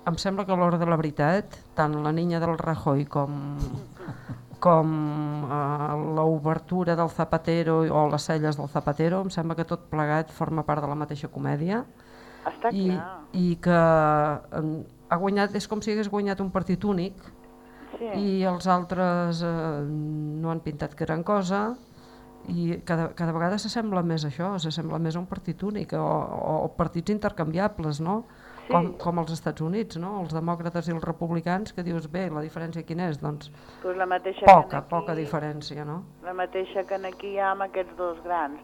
C: em sembla que a l'hora de la veritat, tant la niña del Rajoy com, com eh, l'obertura del Zapatero o les celles del Zapatero, em sembla que tot plegat forma part de la mateixa comèdia.
I: Està
C: i,
I: clar.
C: i que eh, ha guanyat, és com si hagués guanyat un partit únic.
I: Sí.
C: i els altres eh, no han pintat gran cosa i cada, cada vegada s'assembla més això, s'assembla més a un partit únic o, o, partits intercanviables, no?
I: Sí.
C: Com, com els Estats Units, no? Els demòcrates i els republicans, que dius, bé, la diferència quina és? Doncs
I: Pues la mateixa
C: poca,
I: aquí,
C: poca diferència, no?
I: La mateixa que aquí hi ha amb aquests dos grans.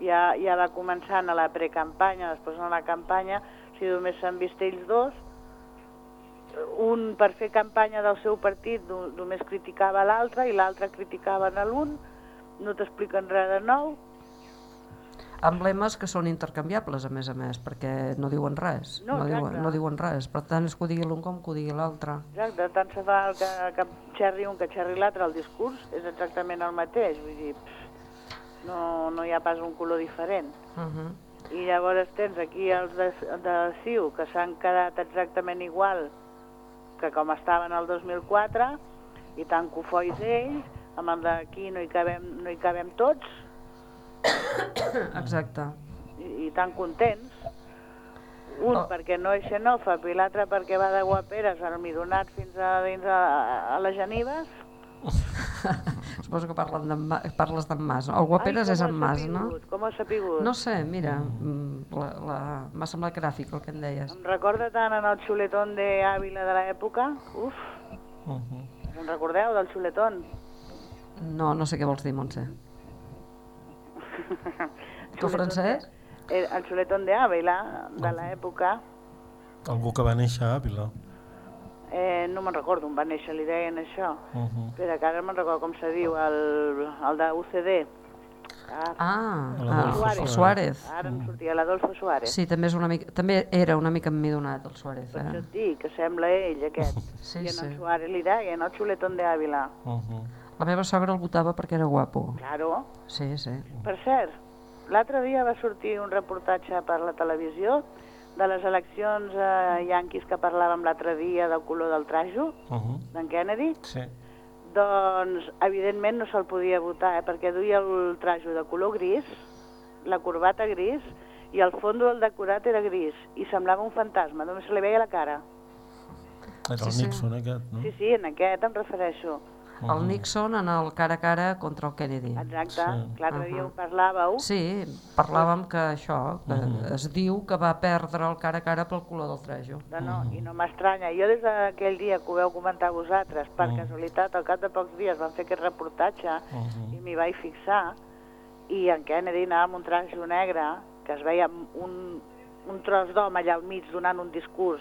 I: Ja, ja va començant a la precampanya, després a la campanya, si només s'han vist ells dos, un per fer campanya del seu partit no- només criticava l'altre i l'altre criticava l'un, no t'expliquen res de nou.
C: amb lemes que són intercanviables, a més a més, perquè no diuen res.
I: No,
C: no, diuen, no diuen res. Per tant, és que ho digui l'un com que ho digui l'altre.
I: Exacte, tant se fa que, que xerri un que xerri l'altre, el discurs és exactament el mateix, vull dir, pff, no, no hi ha pas un color diferent.
C: Uh -huh.
I: I llavors tens aquí els de, de CiU que s'han quedat exactament igual que com estaven el 2004 i tan cofois ells, amb el d'aquí no, hi cabem, no hi cabem tots
C: Exacte.
I: i, i tan contents. Un
C: Oh.
I: perquè no és xenòfob i l'altre perquè va de guaperes al midonat fins a dins a, a les genives.
C: Suposo que parlen Ma- parles d'en Mas. no? El Guaperes
I: Ai,
C: és en Mas, no?
I: Com ho has sapigut?
C: No sé, mira, mm, m'ha semblat gràfic el que em deies.
I: Em recorda tant en el xuletón de Ávila de l'època. Uf,
E: Uh -huh.
I: en recordeu del xuletón?
C: No, no sé què vols dir, Montse. Tu, francès?
I: Eh, El xuletón de Ávila de l'època.
E: Algú que va néixer a Àvila.
I: Eh, no me'n recordo on va néixer, li deien això.
E: Uh -huh.
I: Espera, que ara me'n recordo com se diu, el, el de UCD. Ah,
C: Ah, ah, el Suárez.
I: Ara em sortia l'Adolfo Suárez.
C: Sí, també, és una mica, també era una mica emmidonat, el Suárez.
I: Per això
C: Eh?
I: et dic, que sembla ell, aquest.
C: Sí,
I: I en
C: sí.
I: el Suárez li deien el xuletón de Ávila.
E: Uh -huh.
C: La meva sogra el votava perquè era guapo.
I: Claro.
C: Sí, sí.
I: Per cert, l'altre dia va sortir un reportatge per la televisió de les eleccions eh, yanquis que parlàvem l'altre dia del color del trajo,
E: Uh -huh.
I: d'en Kennedy.
E: Sí.
I: Doncs, evidentment, no se'l podia votar, eh, perquè duia el trajo de color gris, la corbata gris, i el fons del decorat era gris, i semblava un fantasma, només se li veia la cara.
E: Era
C: Sí,
E: el
C: sí.
E: Nixon aquest, no?
I: Sí, sí, en aquest em refereixo.
C: El Nixon en el cara a cara contra el Kennedy.
I: Exacte,
E: Sí.
I: que l'altre dia
C: Ahà.
I: ho parlàveu.
C: Sí, parlàvem que això, que
E: Mhm.
C: es diu que va perdre el cara a cara pel color del trajo.
I: No, no, i no m'estranya. Jo des d'aquell dia que ho veu comentar vosaltres, per
E: Mm.
I: casualitat, al cap de pocs dies van fer aquest reportatge
E: Mhm.
I: i m'hi vaig fixar i en Kennedy anava amb un trajo negre que es veia un, un tros d'home allà al mig donant un discurs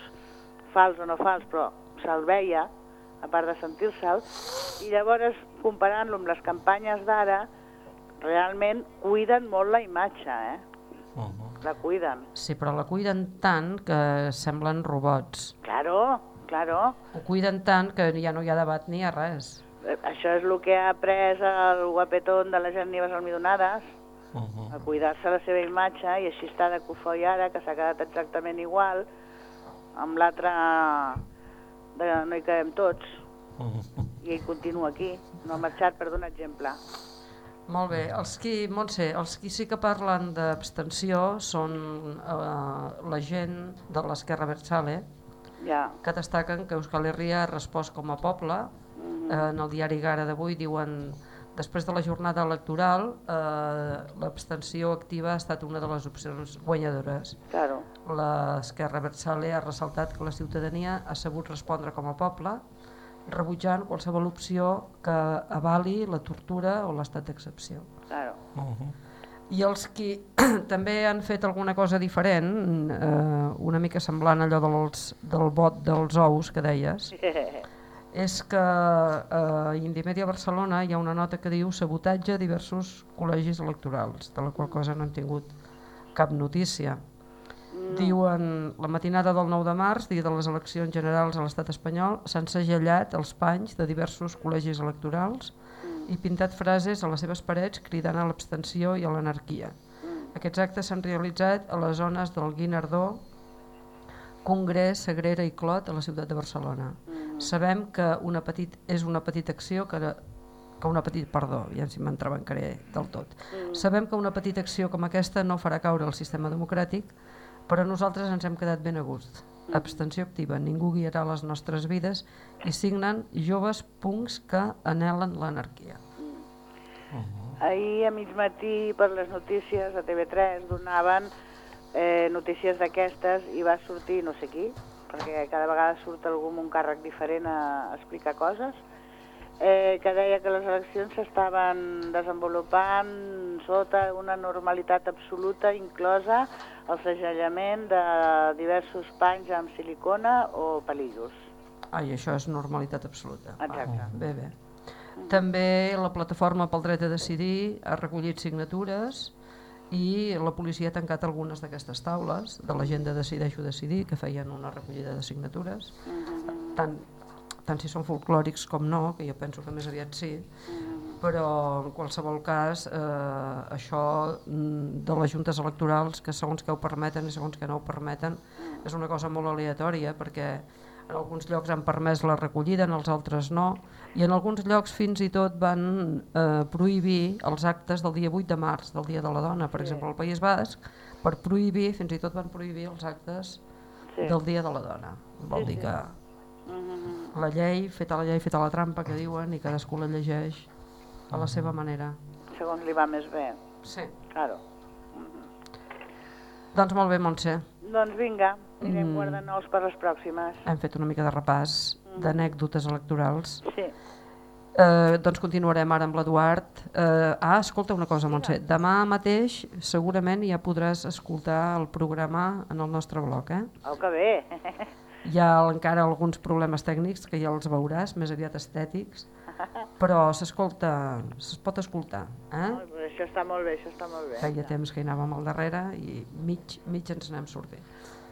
I: fals o no fals, però se'l veia, a part de sentir-se'l, i llavors, comparant-lo amb les campanyes d'ara, realment cuiden molt la imatge, eh?
E: Uh -huh.
I: La cuiden.
C: Sí, però la cuiden tant que semblen robots.
I: Claro, claro.
C: Ho cuiden tant que ja no hi ha debat ni hi ha res.
I: Eh, Això és el que ha après el guapetón de les Genives almidonades,
E: Uh -huh.
I: a cuidar-se la seva imatge i així està de cofoi ara, que s'ha quedat exactament igual, amb l'altre de no hi quedem tots,
E: Uh -huh.
I: i ell continua aquí, no ha marxat per donar exemple.
C: Molt bé, els qui, Montse, els qui sí que parlen d'abstenció són eh, la gent de l'esquerra Berchale,
I: Ja,
C: que destaquen que Euskal Herria ha respost com a poble.
I: Mhm.
C: Eh, en el diari Gara d'avui diuen després de la jornada electoral eh, l'abstenció activa ha estat una de les opcions guanyadores.
I: claro.
C: L'esquerra Berchale ha ressaltat que la ciutadania ha sabut respondre com a poble rebutjant qualsevol opció que avali la tortura o l'estat d'excepció.
I: Claro.
E: Uh -huh.
C: I els qui també han fet alguna cosa diferent, eh, una mica semblant allò dels, del vot dels ous que deies, és que a Indimèdia Barcelona hi ha una nota que diu sabotatge a diversos col·legis electorals, de la qual cosa no hem tingut cap notícia. Diuen, la matinada del 9 de març, dia de les eleccions generals a l'estat espanyol, s'han segellat els panys de diversos col·legis electorals i pintat frases a les seves parets cridant a l'abstenció i a l'anarquia. Aquests actes s'han realitzat a les zones del Guinardó, Congrés, Sagrera i Clot a la ciutat de Barcelona. Sabem que una petit, és una petita acció que, que una petita, perdó, ja si m'entrebancaré del tot. Sabem que una petita acció com aquesta no farà caure el sistema democràtic, però nosaltres ens hem quedat ben a gust. Abstenció activa, ningú guiarà les nostres vides i signen joves punts que anhelen l'anarquia.
I: Ahir a mig matí per les notícies a TV3 donaven eh, notícies d'aquestes i va sortir no sé qui, perquè cada vegada surt algú amb un càrrec diferent a, explicar coses, eh, que deia que les eleccions s'estaven desenvolupant sota una normalitat absoluta, inclosa el segellament de diversos panys amb silicona o pelillos.
C: Ai, això és normalitat absoluta.
I: Exacte.
C: Ah, bé, bé. També la plataforma pel dret a decidir ha recollit signatures i la policia ha tancat algunes d'aquestes taules de la gent de Decideixo Decidir que feien una recollida de signatures. Tant, tant si són folclòrics com no, que jo penso que més aviat sí però en qualsevol cas eh, això mm, de les juntes electorals que segons que ho permeten i segons que no ho permeten és una cosa molt aleatòria perquè en alguns llocs han permès la recollida, en els altres no, i en alguns llocs fins i tot van eh, prohibir els actes del dia 8 de març, del Dia de la Dona, per
I: Sí.
C: exemple, al País Basc, per prohibir, fins i tot van prohibir els actes
I: Sí.
C: del Dia de la Dona. Vol
I: Sí,
C: dir
I: sí.
C: que
I: Mhm.
C: la llei, feta la llei, feta la trampa, que diuen, i cadascú la llegeix a la seva manera.
I: Segons li va més bé.
C: Sí.
I: Claro.
C: Doncs molt bé, Montse.
I: Doncs vinga, anirem
C: Mm.
I: guardant nous per les pròximes.
C: Hem fet una mica de repàs d'anècdotes electorals.
I: Sí.
C: Eh, doncs continuarem ara amb l'Eduard. Eh, ah, escolta una cosa, Montse. Demà mateix segurament ja podràs escoltar el programa en el nostre blog. Eh?
I: Oh, que bé.
C: Hi ha encara alguns problemes tècnics que ja els veuràs, més aviat estètics, però s'escolta, es pot escoltar. Eh?
I: Molt bé, això està molt bé, això està molt bé.
C: Feia temps que hi anàvem al darrere i mig, mig ens n'hem sortit.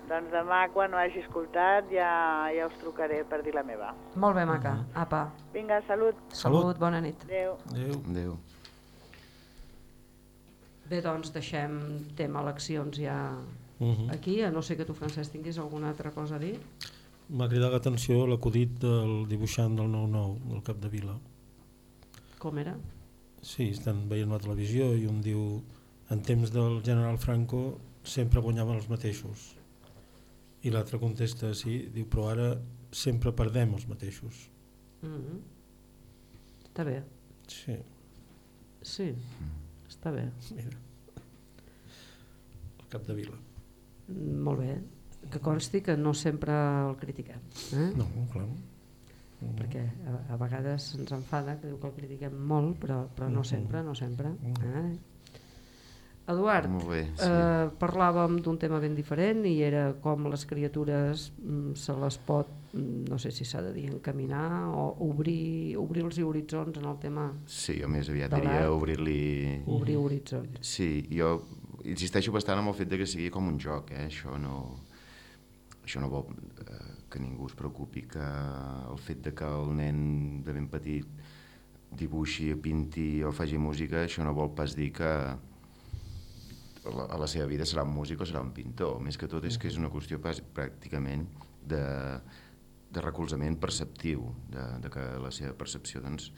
I: Doncs demà, quan ho hagi escoltat, ja, ja us trucaré per dir la meva.
C: Molt bé, maca. Apa.
I: Vinga, salut.
C: Salut, bona nit.
I: Adéu.
E: Adéu.
D: Adéu.
C: Bé, doncs deixem tema eleccions ja
E: Mhm.
C: aquí, a no ser que tu, Francesc, tinguis alguna altra cosa a dir.
E: M'ha cridat l'atenció l'acudit del dibuixant del 9-9, del Cap de Vila.
C: Com era?
E: Sí, estan veient la televisió i un diu en temps del general Franco sempre guanyaven els mateixos. I l'altre contesta, sí, diu, però ara sempre perdem els mateixos.
C: Mm -hmm. Està bé.
E: Sí.
C: Sí, està bé.
E: Mira. El Cap de Vila.
C: Mm, Molt bé. Que consti que no sempre el critiquem. Eh?
E: No, clar.
C: Perquè a, a vegades ens enfada que diu que el critiquem molt, però, però no
E: Mhm.
C: sempre, no sempre. Eh? Eduard,
D: Molt bé, sí.
C: eh, parlàvem d'un tema ben diferent i era com les criatures mm, se les pot, mm, no sé si s'ha de dir, encaminar o obrir, obrir els horitzons en el tema
D: Sí, jo més aviat diria obrir-li...
C: Obrir horitzons.
D: Sí, jo insisteixo bastant amb el fet de que sigui com un joc, eh? això no, això no vol eh, que ningú es preocupi que el fet de que el nen de ben petit dibuixi, pinti o faci música, això no vol pas dir que a la, a seva vida serà un músic o serà un pintor. Més que tot és que és una qüestió pràcticament de, de recolzament perceptiu, de, de que la seva percepció doncs,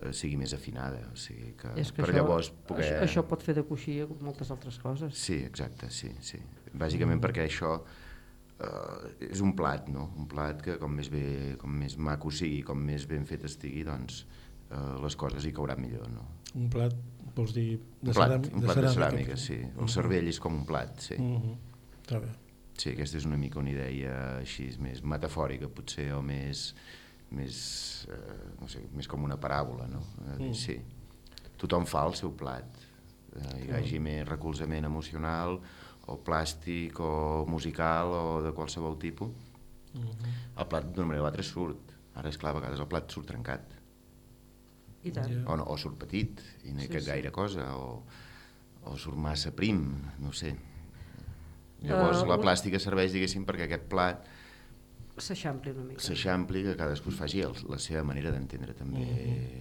D: eh, sigui més afinada. O sigui que,
C: És que
D: per
C: això,
D: llavors poder...
C: això, això pot fer de coixí com moltes altres coses.
D: Sí, exacte, sí, sí. Bàsicament mm. perquè això eh, és un plat, no? Un plat que com més, bé, com més maco sigui, com més ben fet estigui, doncs eh, les coses hi cauran millor, no?
E: Un plat, vols dir, de,
D: plat,
E: ceràmica,
D: un plat de ceràmica, sí. El
E: Mhm.
D: cervell és com un plat, sí.
E: Mm -hmm. Està bé.
D: Sí, aquesta és una mica una idea així més metafòrica, potser, o més, més, eh, no sé, més com una paràbola, no? Eh,
E: Mm.
D: Sí. Tothom fa el seu plat. Eh, hi hagi més recolzament emocional, o plàstic, o musical, o de qualsevol tipus.
E: Mhm.
D: El plat d'una manera o altra surt. Ara, és clar, a vegades el plat surt trencat.
C: I tant.
D: O, no, o surt petit, i no hi
C: Sí,
D: cap
C: sí.
D: gaire cosa, o, o surt massa prim, no sé. Llavors
C: Eh,
D: la plàstica serveix, diguéssim, perquè aquest plat
C: S'eixampli una mica.
D: s'eixampli, que cadascú es faci el, la seva manera d'entendre també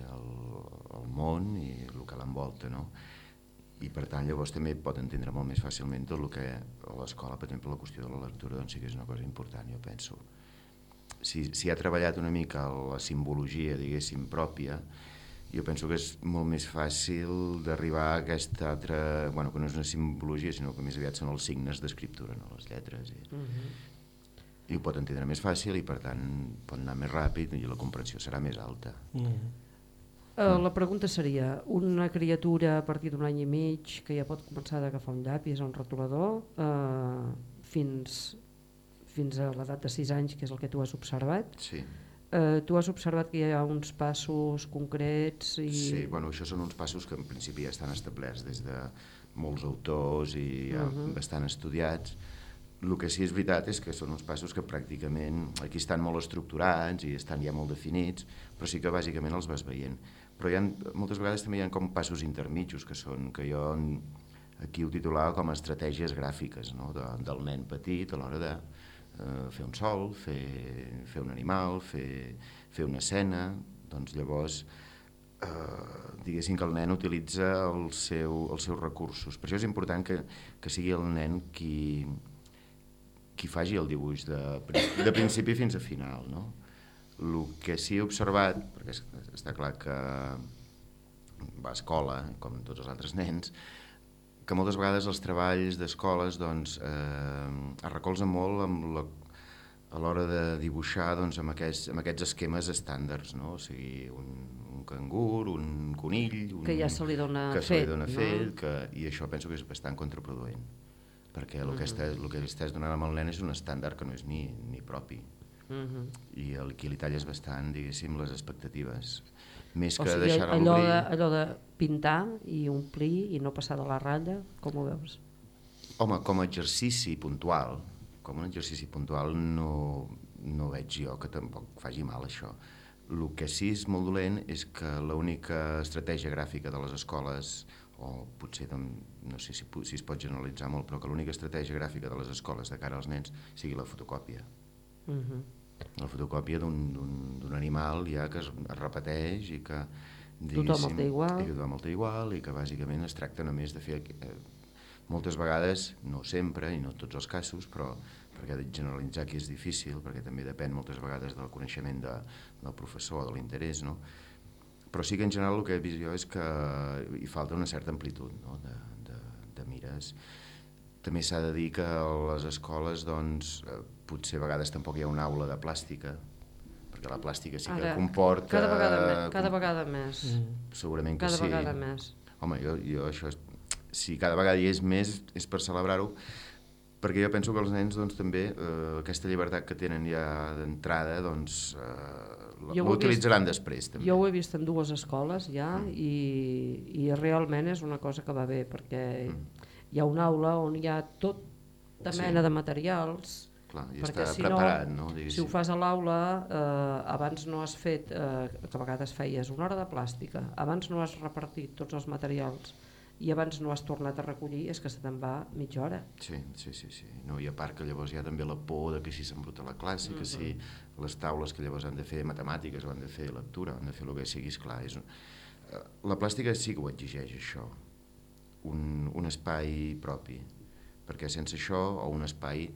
D: el, el món i el que l'envolta, no? I per tant llavors també pot entendre molt més fàcilment tot el que a l'escola, per exemple, la qüestió de la lectura doncs sí que és una cosa important, jo penso. Si, si ha treballat una mica la simbologia, diguéssim, pròpia, jo penso que és molt més fàcil d'arribar a aquesta altra... Bueno, que no és una simbologia, sinó que més aviat són els signes d'escriptura, no? les lletres. I,
C: Mhm.
D: i ho pot entendre més fàcil i per tant pot anar més ràpid i la comprensió serà més alta.
E: Mm.
C: Eh, la pregunta seria, una criatura a partir d'un any i mig que ja pot començar a agafar un llapis o un rotulador eh, fins, fins a l'edat de 6 anys, que és el que tu has observat,
D: Sí.
C: Eh, tu has observat que hi ha uns passos concrets i...
D: Sí, bueno, això són uns passos que en principi ja estan establerts des de molts autors i ja
C: Mhm.
D: bastant estudiats. El que sí és veritat és que són uns passos que pràcticament aquí estan molt estructurats i estan ja molt definits, però sí que bàsicament els vas veient. Però hi ha, moltes vegades també hi ha com passos intermitjos que són que jo aquí ho titulava com a estratègies gràfiques no? de, del nen petit a l'hora de eh, fer un sol, fer, fer un animal, fer, fer una escena, doncs llavors eh, diguéssim que el nen utilitza el seu, els seus recursos. Per això és important que, que sigui el nen qui, qui faci el dibuix de, de principi fins a final. No? El que sí he observat, perquè està clar que va a escola, com tots els altres nens, que moltes vegades els treballs d'escoles doncs, eh, es recolzen molt amb la, a l'hora de dibuixar doncs, amb, aquests, amb aquests esquemes estàndards, no? o sigui, un, un cangur, un conill... Un,
C: que ja se li dona
D: que
C: fet.
D: se li dona
C: no?
D: fet que, I això penso que és bastant contraproduent, perquè el, que
C: Mhm.
D: estàs, el que estàs donant amb el nen és un estàndard que no és ni, ni propi.
C: Mhm.
D: I el qui li talles bastant, diguéssim, les expectatives. Més
C: O
D: que
C: sigui,
D: deixar-lo
C: allò
D: obrir...
C: de, allò de pintar i omplir i no passar de la ratlla, com ho veus?
D: Home, com a exercici puntual, com un exercici puntual no, no veig jo que tampoc faci mal això. El que sí és molt dolent és que l'única estratègia gràfica de les escoles, o potser doncs, no sé si, si es pot generalitzar molt, però que l'única estratègia gràfica de les escoles de cara als nens sigui la fotocòpia.
C: Mhm.
D: La fotocòpia d'un- animal ja que es, es repeteix i que
C: Tothom el té igual.
D: i tothom el té igual i que bàsicament es tracta només de fer eh, moltes vegades, no sempre i no en tots els casos, però perquè generalitzar aquí és difícil, perquè també depèn moltes vegades del coneixement de, del professor o de l'interès, no? però sí que en general el que he vist jo és que hi falta una certa amplitud no? de, de, de mires. També s'ha de dir que a les escoles doncs, eh, potser a vegades tampoc hi ha una aula de plàstica, perquè la plàstica sí que
C: Ara,
D: comporta...
C: Cada vegada, me, cada vegada més.
D: Segurament que
C: cada
D: sí.
C: vegada més.
D: Home, jo, jo això és, si cada vegada hi és més és per celebrar-ho, perquè jo penso que els nens doncs, també eh, aquesta llibertat que tenen ja d'entrada doncs, eh, l'utilitzaran després també.
C: Jo ho he vist en dues escoles ja i, i realment és una cosa que va bé perquè hi ha una aula on hi ha tot de
D: Sí.
C: mena de materials
D: Clar, i
C: perquè
D: està
C: si
D: preparat,
C: no,
D: no,
C: si ho fas a l'aula eh, abans no has fet eh, que a vegades feies una hora de plàstica abans no has repartit tots els materials i abans no has tornat a recollir és que se te'n va mitja hora
D: Sí, sí, sí, sí. No, I a part que llavors hi ha també la por de que si s'embruta la classe, que si
C: Mhm.
D: les taules que llavors han de fer matemàtiques o han de fer lectura, han de fer el que sigui, esclar. És un... eh, La plàstica sí que ho exigeix, això, un, un espai propi, perquè sense això, o un espai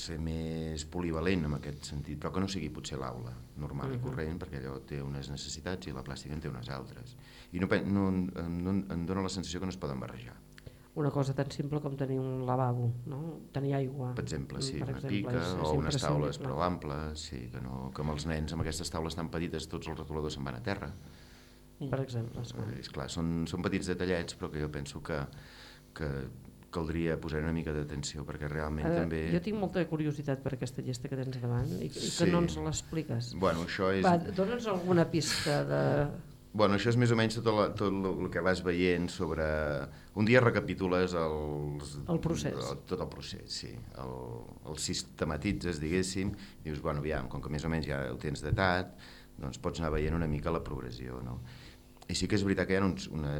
D: potser més polivalent en aquest sentit, però que no sigui potser l'aula normal i
C: Mhm.
D: corrent, perquè allò té unes necessitats i la plàstica en té unes altres. I no, no, no, em dóna la sensació que no es poden barrejar.
C: una cosa tan simple com tenir un lavabo no? tenir aigua
D: Per exemple, sí,
C: per
D: una
C: exemple,
D: pica
C: és-
D: o unes taules prou amples, sí, que, no, que amb els nens amb aquestes taules tan petites tots els retoladors se'n van a terra.
C: per exemple esclar.
D: Eh, És clar, són, són petits detallets, però que jo penso que, que caldria posar una mica d'atenció, perquè realment
C: Ara,
D: també...
C: Jo tinc molta curiositat per aquesta llista que tens davant i, i que
D: Sí.
C: no ens l'expliques.
D: Bueno, això és...
C: Va, Dóna'ns alguna pista de...
D: Bueno, això és més o menys tot, la, tot el que vas veient sobre... Un dia recapitules els,
C: El procés.
D: El, tot el procés, sí. El, el sistematitzes, diguéssim, dius, bueno, aviam, com que més o menys ja ho tens datat, doncs pots anar veient una mica la progressió, no? I sí que és veritat que hi ha uns, una,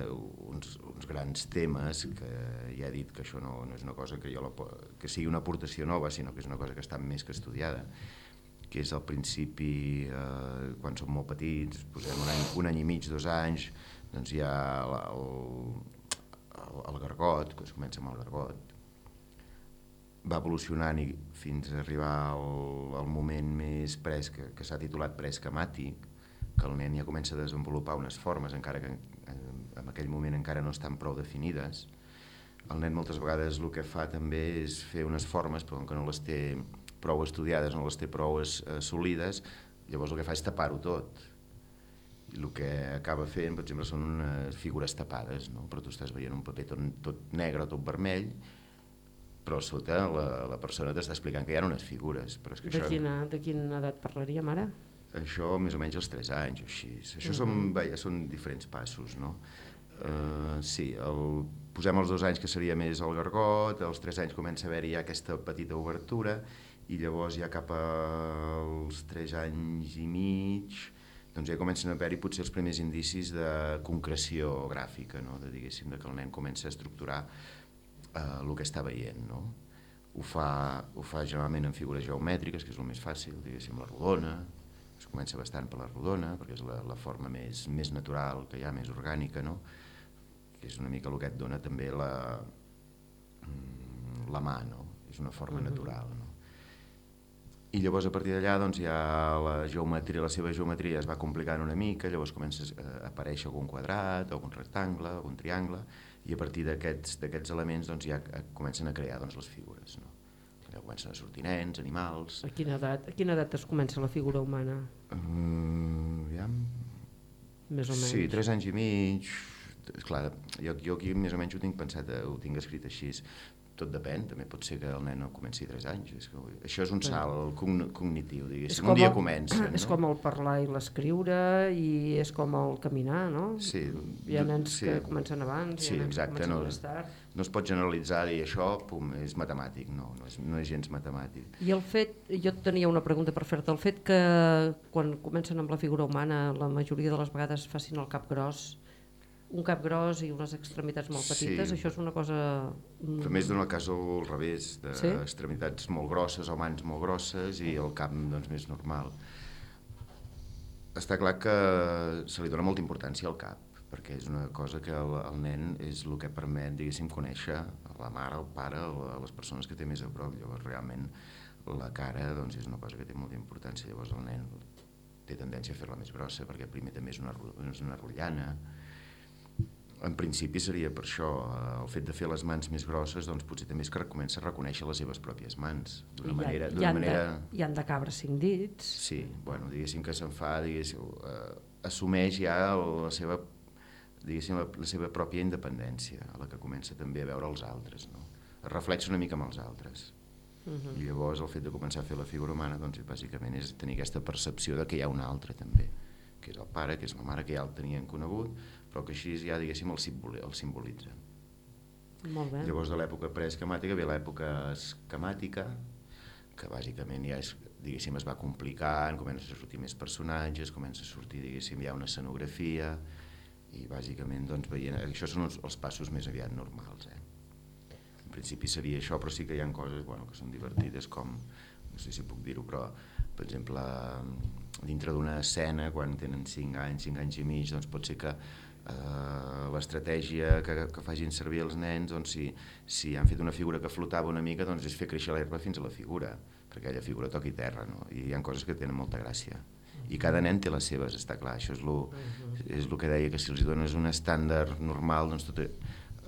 D: uns, uns grans temes que ja he dit que això no, no és una cosa que, jo la, que sigui una aportació nova, sinó que és una cosa que està més que estudiada que és al principi, eh, quan som molt petits, posem un any, un any i mig, dos anys, doncs hi ha el, el, el gargot, que es comença amb el gargot, va evolucionant i fins a arribar al, al moment més pres, que, que s'ha titulat prescamàtic, que el nen ja comença a desenvolupar unes formes, encara que en, en aquell moment encara no estan prou definides. El nen moltes vegades el que fa també és fer unes formes, però que no les té prou estudiades, no les té prou es- assolides, llavors el que fa és tapar-ho tot. I el que acaba fent, per exemple, són unes figures tapades, no? però tu estàs veient un paper tot, tot negre, tot vermell, però sota la, la persona t'està explicant que hi ha unes figures. Però és que
C: De
D: això,
C: quina, de quina edat parlaríem ara?
D: Això més o menys als 3 anys o així. Això són, veia, són diferents passos, no? Uh, sí, el, posem els dos anys que seria més el gargot, als 3 anys comença a haver-hi ja aquesta petita obertura i llavors ja cap als 3 anys i mig doncs ja comencen a haver-hi potser els primers indicis de concreció gràfica, no? de, diguéssim, de que el nen comença a estructurar eh, el que està veient. No? Ho, fa, ho fa generalment en figures geomètriques, que és el més fàcil, diguéssim, la rodona, comença bastant per la rodona, perquè és la, la forma més, més natural que hi ha, més orgànica, no? que és una mica el que et dona també la, mm, la mà, no? és una forma
C: Mhm.
D: natural. No? I llavors a partir d'allà doncs, ja la geometria, la seva geometria es va complicant una mica, llavors comença a aparèixer algun quadrat, algun rectangle, algun triangle, i a partir d'aquests elements doncs, ja comencen a crear doncs, les figures. No? Llavors comencen a sortir nens, animals...
C: A quina edat, a quina edat es comença la figura humana?
D: Mm, ja...
C: Més o menys.
D: Sí, tres anys i mig... Clar, jo, jo aquí més o menys ho tinc pensat, eh, ho tinc escrit així. Tot depèn, també pot ser que el nen no comenci a 3 anys. És que, això és un salt cogn cognitiu, diguéssim. Un dia
C: el,
D: comença.
C: És
D: no?
C: com el parlar i l'escriure i és com el caminar, no?
D: Sí,
C: Hi ha nens
D: sí.
C: que comencen abans,
D: Sí,
C: hi ha nens
D: exacte,
C: que comencen
D: no,
C: més tard.
D: No es pot generalitzar i això pum, és matemàtic, no, no és, no és gens matemàtic.
C: I el fet, jo tenia una pregunta per fer-te, el fet que quan comencen amb la figura humana la majoria de les vegades facin el cap gros, un cap gros i unes extremitats molt petites,
D: Sí.
C: això és una cosa... mm,
D: També es dona el cas al revés,
C: Sí?
D: d'extremitats molt grosses o mans molt grosses i el cap doncs, més normal. Està clar que se li dona molta importància al cap, perquè és una cosa que el, el nen és el que permet, diguéssim, conèixer la mare, el pare, o les persones que té més a prop. Llavors, realment, la cara doncs, és una cosa que té molta importància. Llavors, el nen té tendència a fer-la més grossa, perquè primer també és una, és una rotllana, en principi seria per això, eh, el fet de fer les mans més grosses, doncs potser també és que comença a reconèixer les seves pròpies mans, d'una manera...
C: hi han
D: manera...
C: De, hi han de cabre cinc dits.
D: Sí, bueno, diguéssim que se'n fa, diguéssim, eh, assumeix ja la seva, diguéssim, la, la seva pròpia independència, a la que comença també a veure els altres, no? Es reflexa una mica amb els altres.
C: Mhm.
D: I llavors el fet de començar a fer la figura humana, doncs bàsicament és tenir aquesta percepció de que hi ha un altre també, que és el pare, que és la mare, que ja el tenien conegut, però que així ja, diguéssim, el, simboli, el simbolitza.
C: Molt bé.
D: Llavors de l'època preesquemàtica ve l'època esquemàtica, que bàsicament ja és, diguéssim, es va complicant, comença a sortir més personatges, comença a sortir, diguéssim, ja una escenografia, i bàsicament, doncs, veient... Això són els, els passos més aviat normals, eh? En principi seria això, però sí que hi ha coses bueno, que són divertides, com, no sé si puc dir-ho, però, per exemple, dintre d'una escena, quan tenen 5 anys, 5 anys i mig, doncs pot ser que eh, l'estratègia que, que facin servir els nens, doncs si, si han fet una figura que flotava una mica, doncs és fer créixer l'herba fins a la figura, perquè aquella figura toqui terra, no? i hi ha coses que tenen molta gràcia. I cada nen té les seves, està clar, això és lo, és el que deia, que si els dones un estàndard normal, doncs tot,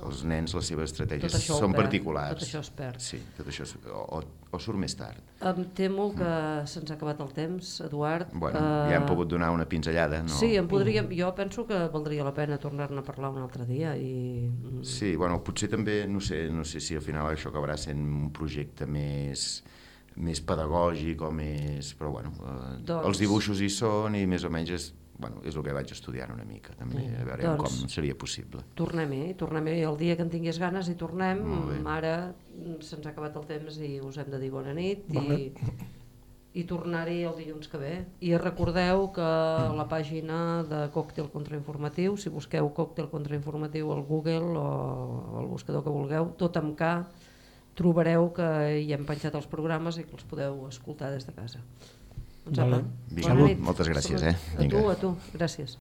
D: els nens, les seves estratègies són
C: perd,
D: particulars.
C: tot això es perd.
D: Sí, tot això, es- o, o, o surt més tard.
C: Em temo que se'ns ha acabat el temps, Eduard.
D: Bueno,
C: Eh,
D: ja hem pogut donar una pinzellada, no?
C: Sí, en podríem, jo penso que valdria la pena tornar-ne a parlar un altre dia. I... mm,
D: Sí, bueno, potser també, no sé, no sé si al final això acabarà sent un projecte més més pedagògic o més... Però bueno, eh,
C: Doncs-
D: els dibuixos hi són i més o menys és, bueno, és el que vaig estudiant una mica també, a veure
C: Doncs-
D: com seria possible.
C: Tornem-hi, tornem-hi el dia que en tingués ganes i tornem. Ara mm, se'ns ha acabat el temps i us hem de dir bona nit
E: Bona
C: i, i tornar-hi el dilluns que ve. I recordeu que a la pàgina de Còctel Contrainformatiu, si busqueu Còctel Contrainformatiu al Google o al buscador que vulgueu, tot amb K, trobareu que hi hem penjat els programes i que els podeu escoltar des de casa. Doncs
E: Vale.
D: Vinga,
C: nit.
D: moltes gràcies, eh?
C: A tu, a tu, gràcies.